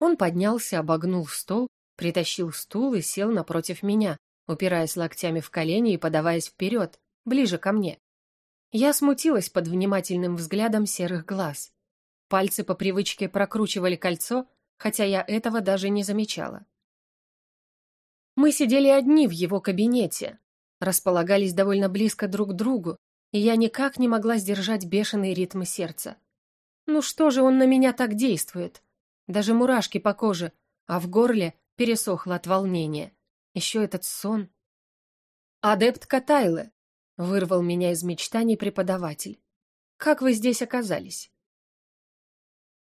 Он поднялся, обогнул стол, притащил стул и сел напротив меня, упираясь локтями в колени и подаваясь вперед, ближе ко мне. Я смутилась под внимательным взглядом серых глаз. Пальцы по привычке прокручивали кольцо, хотя я этого даже не замечала. Мы сидели одни в его кабинете, располагались довольно близко друг к другу, и я никак не могла сдержать бешеный ритм сердца. Ну что же он на меня так действует? Даже мурашки по коже, а в горле пересохло от волнения. Еще этот сон. «Адепт Катайле», Вырвал меня из мечтаний преподаватель. «Как вы здесь оказались?»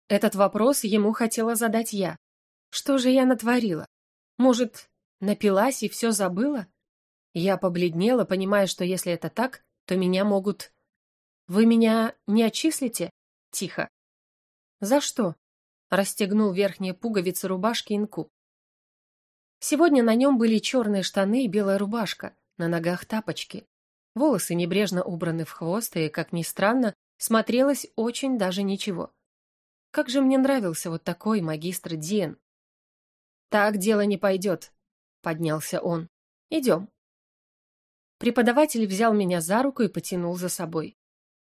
Этот вопрос ему хотела задать я. Что же я натворила? Может, напилась и все забыла? Я побледнела, понимая, что если это так, то меня могут... «Вы меня не отчислите?» Тихо. «За что?» Расстегнул верхние пуговицы рубашки инку. Сегодня на нем были черные штаны и белая рубашка, на ногах тапочки. Волосы небрежно убраны в хвост и, как ни странно, смотрелось очень даже ничего. Как же мне нравился вот такой магистр Диен. «Так дело не пойдет», — поднялся он. «Идем». Преподаватель взял меня за руку и потянул за собой.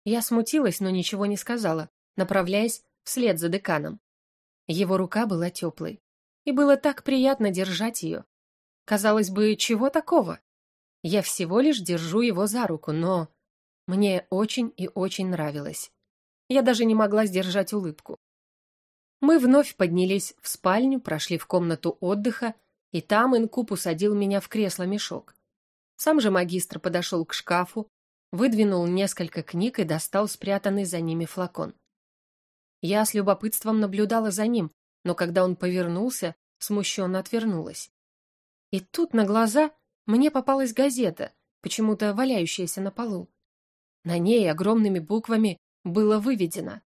Я смутилась, но ничего не сказала, направляясь вслед за деканом. Его рука была теплой, и было так приятно держать ее. Казалось бы, чего такого? Я всего лишь держу его за руку, но... Мне очень и очень нравилось. Я даже не могла сдержать улыбку. Мы вновь поднялись в спальню, прошли в комнату отдыха, и там Инкуб усадил меня в кресло-мешок. Сам же магистр подошел к шкафу, выдвинул несколько книг и достал спрятанный за ними флакон. Я с любопытством наблюдала за ним, но когда он повернулся, смущенно отвернулась. И тут на глаза мне попалась газета, почему-то валяющаяся на полу. На ней огромными буквами было выведено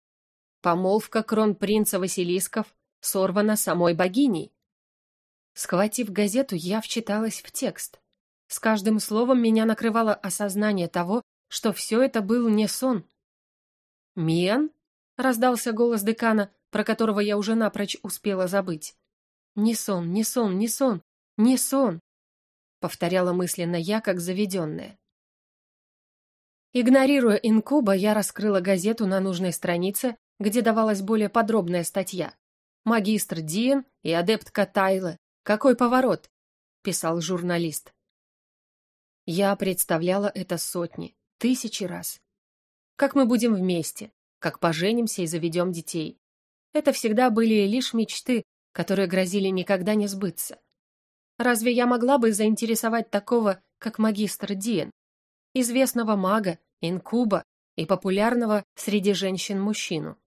«Помолвка кронпринца Василисков сорвана самой богиней». Схватив газету, я вчиталась в текст. С каждым словом меня накрывало осознание того, что все это был не сон. «Миан?» — раздался голос декана, про которого я уже напрочь успела забыть. «Не сон, не сон, не сон, не сон!» — повторяла мысленно я, как заведенная. Игнорируя инкуба, я раскрыла газету на нужной странице, где давалась более подробная статья. «Магистр Диен и адептка Тайла. Какой поворот?» — писал журналист. Я представляла это сотни, тысячи раз. Как мы будем вместе, как поженимся и заведем детей. Это всегда были лишь мечты, которые грозили никогда не сбыться. Разве я могла бы заинтересовать такого, как магистр Диен, известного мага, инкуба и популярного среди женщин мужчину?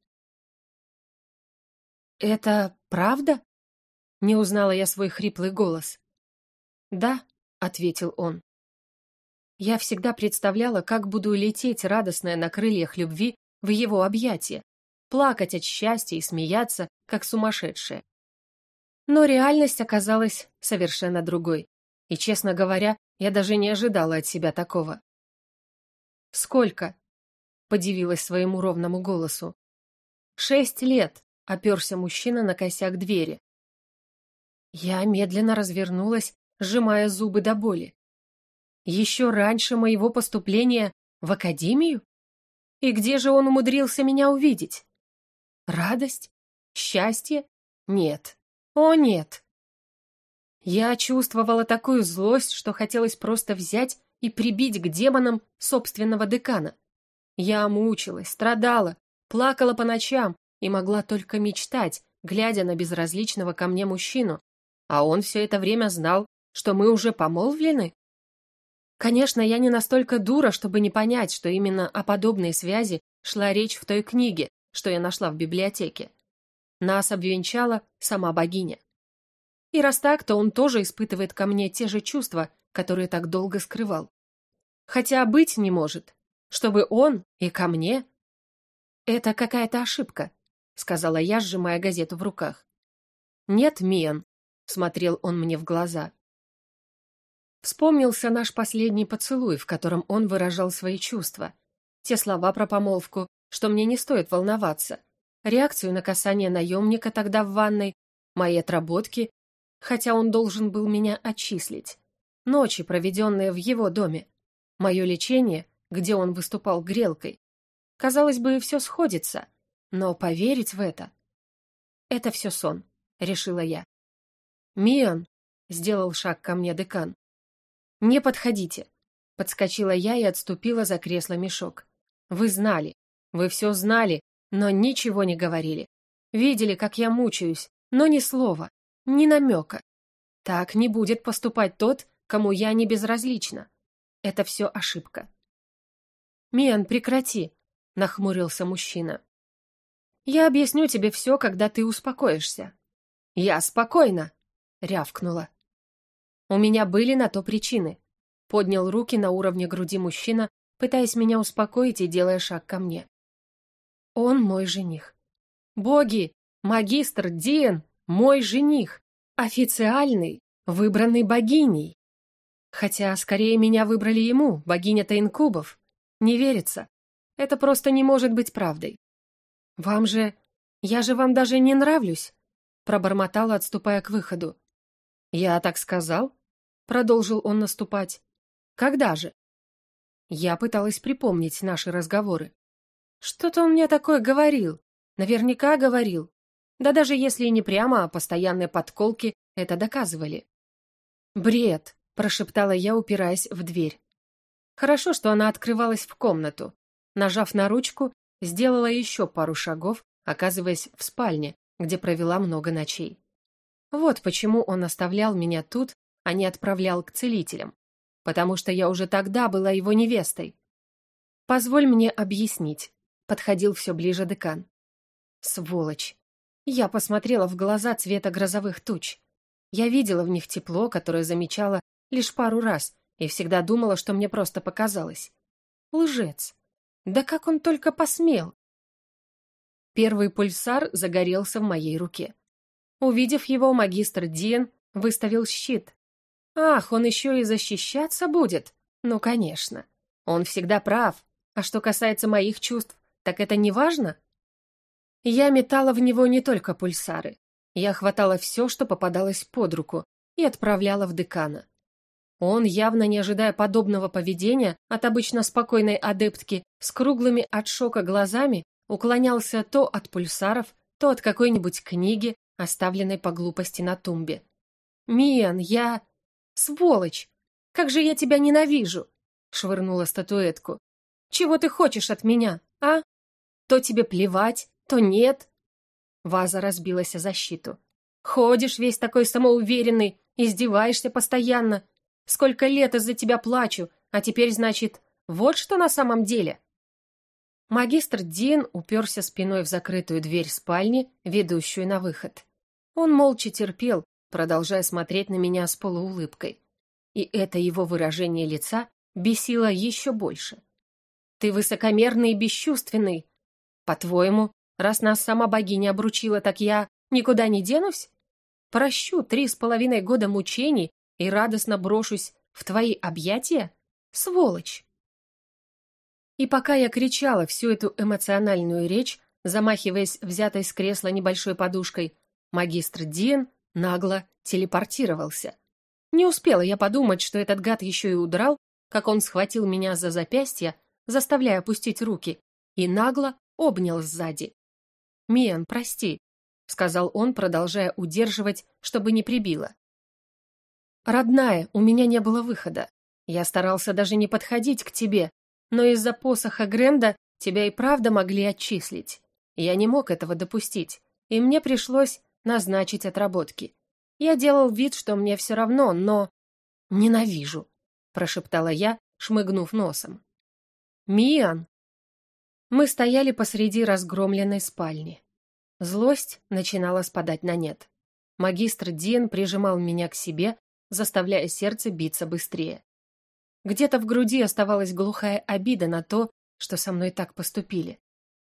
«Это правда?» — не узнала я свой хриплый голос. «Да», — ответил он. Я всегда представляла, как буду лететь радостная на крыльях любви в его объятия, плакать от счастья и смеяться, как сумасшедшая. Но реальность оказалась совершенно другой. И, честно говоря, я даже не ожидала от себя такого. «Сколько?» — подивилась своему ровному голосу. «Шесть лет», — оперся мужчина на косяк двери. Я медленно развернулась, сжимая зубы до боли. Еще раньше моего поступления в академию? И где же он умудрился меня увидеть? Радость? Счастье? Нет. О, нет. Я чувствовала такую злость, что хотелось просто взять и прибить к демонам собственного декана. Я мучилась, страдала, плакала по ночам и могла только мечтать, глядя на безразличного ко мне мужчину, а он все это время знал, что мы уже помолвлены. Конечно, я не настолько дура, чтобы не понять, что именно о подобной связи шла речь в той книге, что я нашла в библиотеке. Нас обвенчала сама богиня. И раз так, то он тоже испытывает ко мне те же чувства, которые так долго скрывал. Хотя быть не может, чтобы он и ко мне. Это какая-то ошибка, сказала я, сжимая газету в руках. Нет, Миан, смотрел он мне в глаза. Вспомнился наш последний поцелуй, в котором он выражал свои чувства. Те слова про помолвку, что мне не стоит волноваться. Реакцию на касание наемника тогда в ванной, мои отработки, хотя он должен был меня отчислить. Ночи, проведенные в его доме. Мое лечение, где он выступал грелкой. Казалось бы, все сходится, но поверить в это... Это все сон, решила я. «Миан», — сделал шаг ко мне декан, «Не подходите!» Подскочила я и отступила за кресло-мешок. «Вы знали, вы все знали, но ничего не говорили. Видели, как я мучаюсь, но ни слова, ни намека. Так не будет поступать тот, кому я не безразлична. Это все ошибка». «Миан, прекрати!» — нахмурился мужчина. «Я объясню тебе все, когда ты успокоишься». «Я спокойна!» — рявкнула. У меня были на то причины. Поднял руки на уровне груди мужчина, пытаясь меня успокоить и делая шаг ко мне. Он мой жених. Боги, магистр Диен, мой жених. Официальный, выбранный богиней. Хотя, скорее, меня выбрали ему, богиня-то инкубов. Не верится. Это просто не может быть правдой. Вам же... Я же вам даже не нравлюсь, пробормотала, отступая к выходу. Я так сказал? Продолжил он наступать. Когда же? Я пыталась припомнить наши разговоры. Что-то он мне такое говорил. Наверняка говорил. Да даже если и не прямо, а постоянные подколки это доказывали. «Бред!» – прошептала я, упираясь в дверь. Хорошо, что она открывалась в комнату. Нажав на ручку, сделала еще пару шагов, оказываясь в спальне, где провела много ночей. Вот почему он оставлял меня тут а не отправлял к целителям, потому что я уже тогда была его невестой. Позволь мне объяснить, подходил все ближе декан. Сволочь. Я посмотрела в глаза цвета грозовых туч. Я видела в них тепло, которое замечала лишь пару раз, и всегда думала, что мне просто показалось. Лжец. Да как он только посмел? Первый пульсар загорелся в моей руке. Увидев его, магистр Диен выставил щит. Ах, он еще и защищаться будет? Ну, конечно. Он всегда прав. А что касается моих чувств, так это не важно? Я метала в него не только пульсары. Я хватала все, что попадалось под руку, и отправляла в декана. Он, явно не ожидая подобного поведения от обычно спокойной адептки с круглыми от шока глазами, уклонялся то от пульсаров, то от какой-нибудь книги, оставленной по глупости на тумбе. «Миан, я... сволочь! Как же я тебя ненавижу!» — швырнула статуэтку. «Чего ты хочешь от меня, а? То тебе плевать, то нет». Ваза разбилась о защиту. «Ходишь весь такой самоуверенный, издеваешься постоянно, Сколько лет из-за тебя плачу, а теперь, значит, вот что на самом деле. Магистр Дин уперся спиной в закрытую дверь спальни, ведущую на выход. Он молча терпел, продолжая смотреть на меня с полуулыбкой. И это его выражение лица бесило еще больше. «Ты высокомерный и бесчувственный. По-твоему, раз нас сама богиня обручила, так я никуда не денусь? Прощу три с половиной года мучений и радостно брошусь в твои объятия? Сволочь!» И пока я кричала всю эту эмоциональную речь, замахиваясь взятой с кресла небольшой подушкой, магистр Диен нагло телепортировался. Не успела я подумать, что этот гад еще и удрал, как он схватил меня за запястье, заставляя опустить руки, и нагло обнял сзади. «Миан, прости», — сказал он, продолжая удерживать, чтобы не прибило. «Родная, у меня не было выхода. Я старался даже не подходить к тебе, но из-за посоха Гренда тебя и правда могли отчислить. Я не мог этого допустить, и мне пришлось назначить отработки. Я делал вид, что мне все равно, но... Ненавижу, прошептала я, шмыгнув носом. Миан! Мы стояли посреди разгромленной спальни. Злость начинала спадать на нет. Магистр Дин прижимал меня к себе, заставляя сердце биться быстрее. Где-то в груди оставалась глухая обида на то, что со мной так поступили.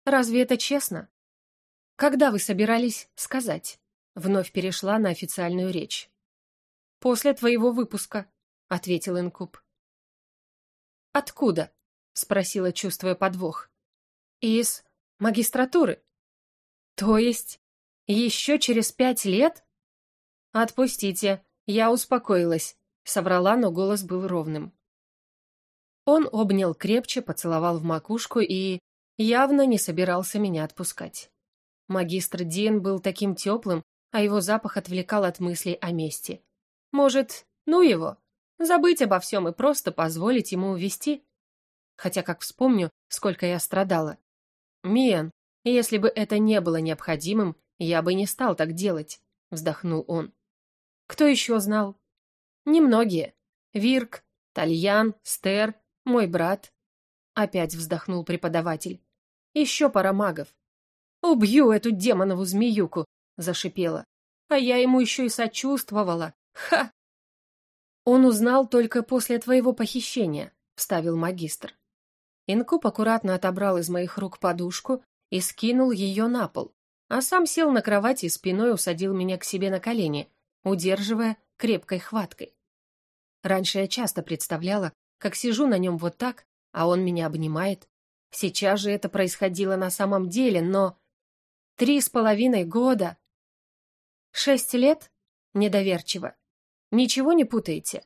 Разве это честно? Когда вы собирались сказать? Вновь перешла на официальную речь. После твоего выпуска, ответил Инкуб. Откуда? спросила, чувствуя подвох. Из магистратуры. То есть еще через пять лет? Отпустите, я успокоилась, соврала, но голос был ровным. Он обнял крепче, поцеловал в макушку и явно не собирался меня отпускать. Магистр Дин был таким теплым, а его запах отвлекал от мыслей о мести. Может, ну его, забыть обо всем и просто позволить ему увести? Хотя, как вспомню, сколько я страдала. Миан, если бы это не было необходимым, я бы не стал так делать, вздохнул он. Кто еще знал? Немногие. Вирк, Тальян, Стер, мой брат. Опять вздохнул преподаватель. Еще пара магов. Убью эту демонову змеюку, зашипела. А я ему еще и сочувствовала. Ха! Он узнал только после твоего похищения, вставил магистр. Инкуб аккуратно отобрал из моих рук подушку и скинул ее на пол, а сам сел на кровати и спиной усадил меня к себе на колени, удерживая крепкой хваткой. Раньше я часто представляла, как сижу на нем вот так, а он меня обнимает. Сейчас же это происходило на самом деле, но... Три с половиной года. Шесть лет? Недоверчиво. Ничего не путаете?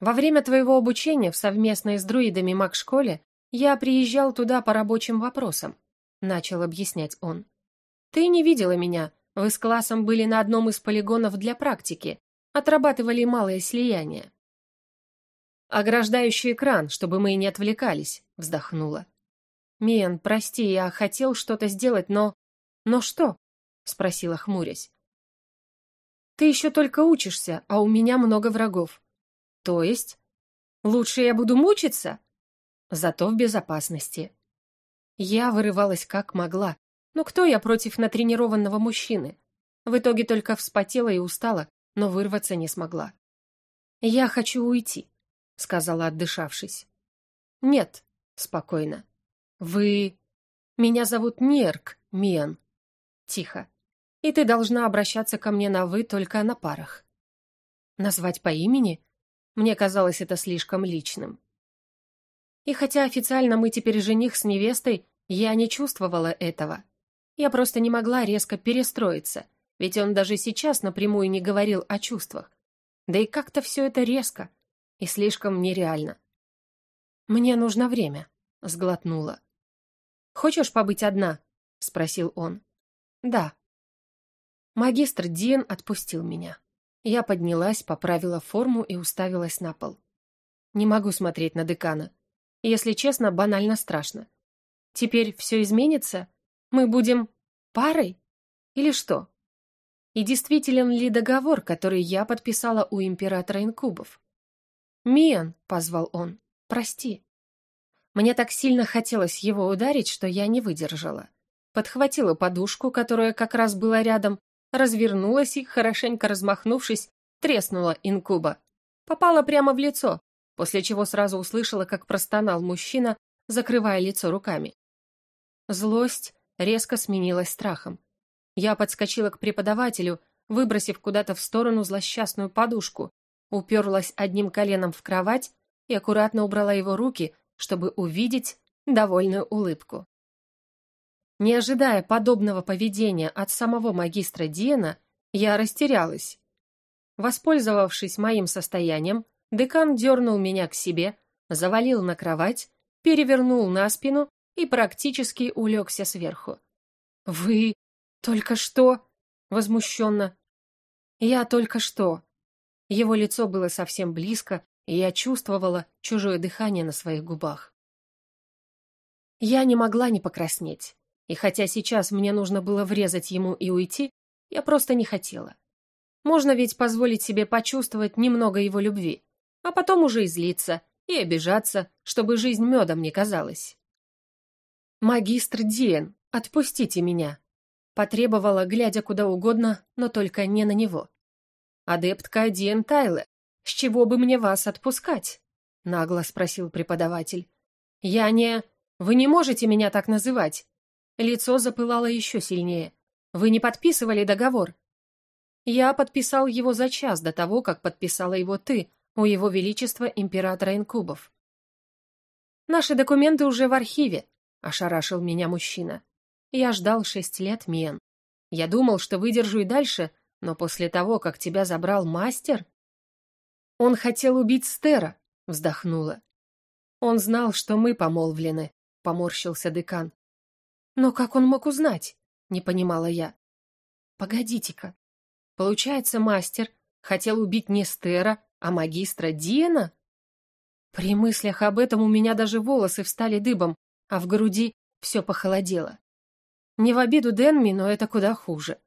Во время твоего обучения в совместной с друидами маг-школе я приезжал туда по рабочим вопросам, начал объяснять он. Ты не видела меня, вы с классом были на одном из полигонов для практики, отрабатывали малое слияние. «Ограждающий экран, чтобы мы не отвлекались», — вздохнула. «Мен, прости, я хотел что-то сделать, но...» «Но что?» — спросила, хмурясь. «Ты еще только учишься, а у меня много врагов». «То есть? Лучше я буду мучиться?» «Зато в безопасности». Я вырывалась как могла, но кто я против натренированного мужчины? В итоге только вспотела и устала, но вырваться не смогла. «Я хочу уйти», — сказала, отдышавшись. «Нет», — спокойно. «Вы...» «Меня зовут Нерк, Миан». «Тихо. И ты должна обращаться ко мне на «вы» только на парах». «Назвать по имени?» Мне казалось это слишком личным. И хотя официально мы теперь жених с невестой, я не чувствовала этого. Я просто не могла резко перестроиться, ведь он даже сейчас напрямую не говорил о чувствах. Да и как-то все это резко и слишком нереально. «Мне нужно время», — сглотнула. «Хочешь побыть одна?» — спросил он. «Да». Магистр Диен отпустил меня. Я поднялась, поправила форму и уставилась на пол. Не могу смотреть на декана. Если честно, банально страшно. Теперь все изменится? Мы будем парой? Или что? И действителен ли договор, который я подписала у императора инкубов? «Миан», — позвал он, — «прости». Мне так сильно хотелось его ударить, что я не выдержала. Подхватила подушку, которая как раз была рядом, развернулась и, хорошенько размахнувшись, треснула инкуба. Попала прямо в лицо, после чего сразу услышала, как простонал мужчина, закрывая лицо руками. Злость резко сменилась страхом. Я подскочила к преподавателю, выбросив куда-то в сторону злосчастную подушку, уперлась одним коленом в кровать и аккуратно убрала его руки, чтобы увидеть довольную улыбку. Не ожидая подобного поведения от самого магистра Диена, я растерялась. Воспользовавшись моим состоянием, декан дернул меня к себе, завалил на кровать, перевернул на спину и практически улегся сверху. «Вы только что?» — возмущенно. «Я только что». Его лицо было совсем близко, и я чувствовала чужое дыхание на своих губах. Я не могла не покраснеть. И хотя сейчас мне нужно было врезать ему и уйти, я просто не хотела. Можно ведь позволить себе почувствовать немного его любви, а потом уже излиться и обижаться, чтобы жизнь медом не казалась. «Магистр Диен, отпустите меня!» Потребовала, глядя куда угодно, но только не на него. «Адептка Диен Тайле, с чего бы мне вас отпускать?» Нагло спросил преподаватель. «Я не... Вы не можете меня так называть. Лицо запылало еще сильнее. «Вы не подписывали договор?» «Я подписал его за час до того, как подписала его ты, у его величества императора инкубов». «Наши документы уже в архиве», — ошарашил меня мужчина. «Я ждал шесть лет, Мен. Я думал, что выдержу и дальше, но после того, как тебя забрал мастер...» «Он хотел убить Стера», — вздохнула. «Он знал, что мы помолвлены», — поморщился декан. Но как он мог узнать? Не понимала я. Погодите-ка. Получается, мастер хотел убить не Стера, а магистра Диена? При мыслях об этом у меня даже волосы встали дыбом, а в груди все похолодело. Не в обиду Денми, но это куда хуже.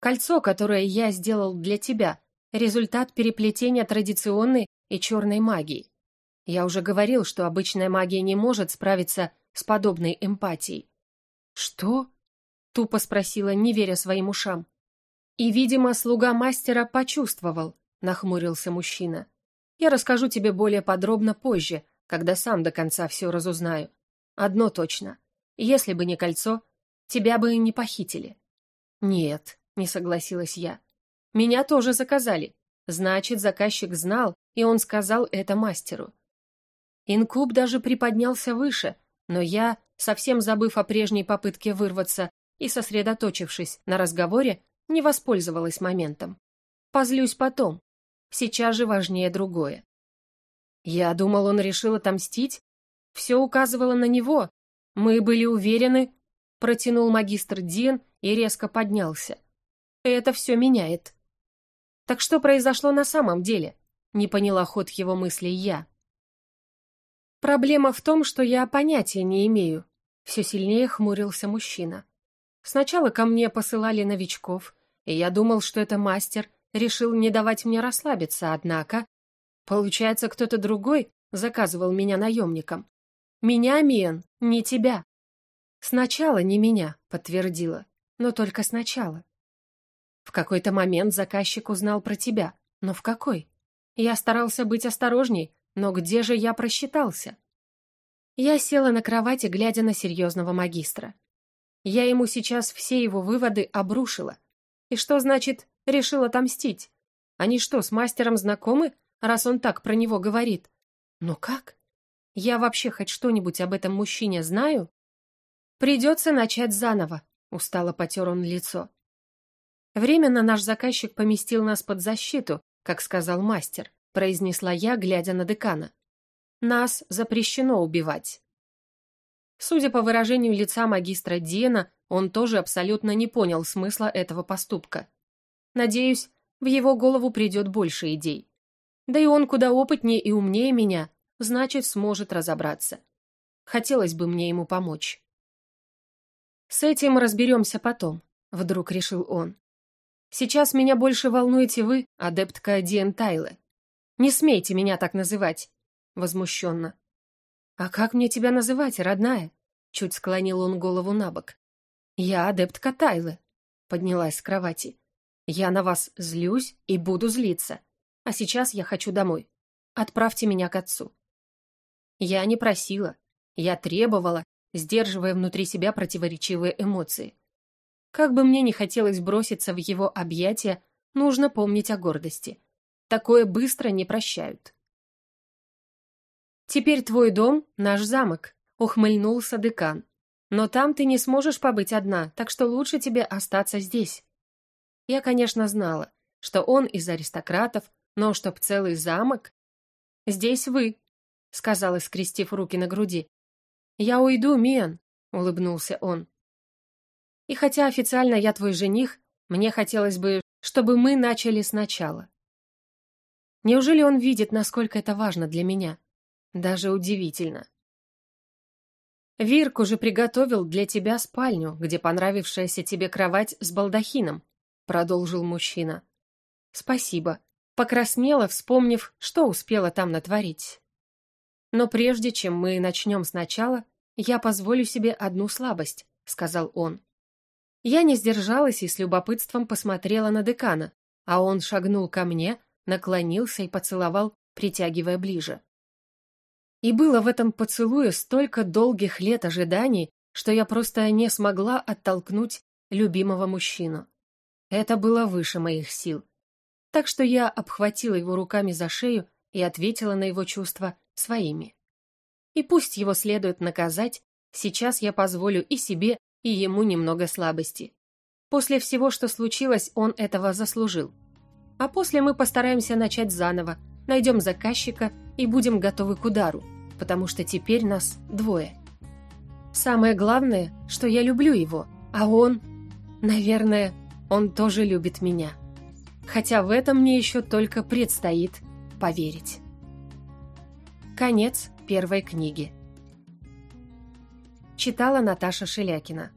Кольцо, которое я сделал для тебя, результат переплетения традиционной и черной магии. Я уже говорил, что обычная магия не может справиться с подобной эмпатией. «Что?» — тупо спросила, не веря своим ушам. «И, видимо, слуга мастера почувствовал», — нахмурился мужчина. «Я расскажу тебе более подробно позже, когда сам до конца все разузнаю. Одно точно. Если бы не кольцо, тебя бы не похитили». «Нет», — не согласилась я. «Меня тоже заказали. Значит, заказчик знал, и он сказал это мастеру». Инкуб даже приподнялся выше, но я совсем забыв о прежней попытке вырваться и сосредоточившись на разговоре, не воспользовалась моментом. Позлюсь потом. Сейчас же важнее другое. Я думал, он решил отомстить. Все указывало на него. Мы были уверены, протянул магистр Дин и резко поднялся. Это все меняет. Так что произошло на самом деле? Не поняла ход его мыслей я. Проблема в том, что я понятия не имею. Все сильнее хмурился мужчина. Сначала ко мне посылали новичков, и я думал, что это мастер решил не давать мне расслабиться, однако... Получается, кто-то другой заказывал меня наемником. Меня, Миен, не тебя. Сначала не меня, подтвердила, но только сначала. В какой-то момент заказчик узнал про тебя, но в какой? Я старался быть осторожней, но где же я просчитался? Я села на кровати, глядя на серьезного магистра. Я ему сейчас все его выводы обрушила. И что значит «решил отомстить»? Они что, с мастером знакомы, раз он так про него говорит? Но как? Я вообще хоть что-нибудь об этом мужчине знаю? Придется начать заново, устало потер он лицо. Временно наш заказчик поместил нас под защиту, как сказал мастер, произнесла я, глядя на декана. Нас запрещено убивать. Судя по выражению лица магистра Диена, он тоже абсолютно не понял смысла этого поступка. Надеюсь, в его голову придет больше идей. Да и он куда опытнее и умнее меня, значит, сможет разобраться. Хотелось бы мне ему помочь. «С этим разберемся потом», — вдруг решил он. «Сейчас меня больше волнуете вы, адептка Диэн Тайле. Не смейте меня так называть», — возмущенно. «А как мне тебя называть, родная?» Чуть склонил он голову на бок. «Я адептка Тайлы», — поднялась с кровати. «Я на вас злюсь и буду злиться. А сейчас я хочу домой. Отправьте меня к отцу». Я не просила, я требовала, сдерживая внутри себя противоречивые эмоции. Как бы мне ни хотелось броситься в его объятия, нужно помнить о гордости. Такое быстро не прощают. «Теперь твой дом — наш замок», — ухмыльнулся декан. «Но там ты не сможешь побыть одна, так что лучше тебе остаться здесь». Я, конечно, знала, что он из аристократов, но чтоб целый замок... «Здесь вы», — сказала, скрестив руки на груди. «Я уйду, Миан», — улыбнулся он. «И хотя официально я твой жених, мне хотелось бы, чтобы мы начали сначала». Неужели он видит, насколько это важно для меня? Даже удивительно. Вирк уже приготовил для тебя спальню, где понравившаяся тебе кровать с балдахином, продолжил мужчина. Спасибо. Покраснела, вспомнив, что успела там натворить. Но прежде чем мы начнем сначала, я позволю себе одну слабость, сказал он. Я не сдержалась и с любопытством посмотрела на декана, а он шагнул ко мне, наклонился и поцеловал, притягивая ближе. И было в этом поцелуе столько долгих лет ожиданий, что я просто не смогла оттолкнуть любимого мужчину. Это было выше моих сил. Так что я обхватила его руками за шею и ответила на его чувства своими. И пусть его следует наказать, сейчас я позволю и себе, и ему немного слабости. После всего, что случилось, он этого заслужил. А после мы постараемся начать заново, найдем заказчика и будем готовы к удару потому что теперь нас двое. Самое главное, что я люблю его, а он, наверное, он тоже любит меня. Хотя в этом мне еще только предстоит поверить. Конец первой книги. Читала Наташа Шелякина.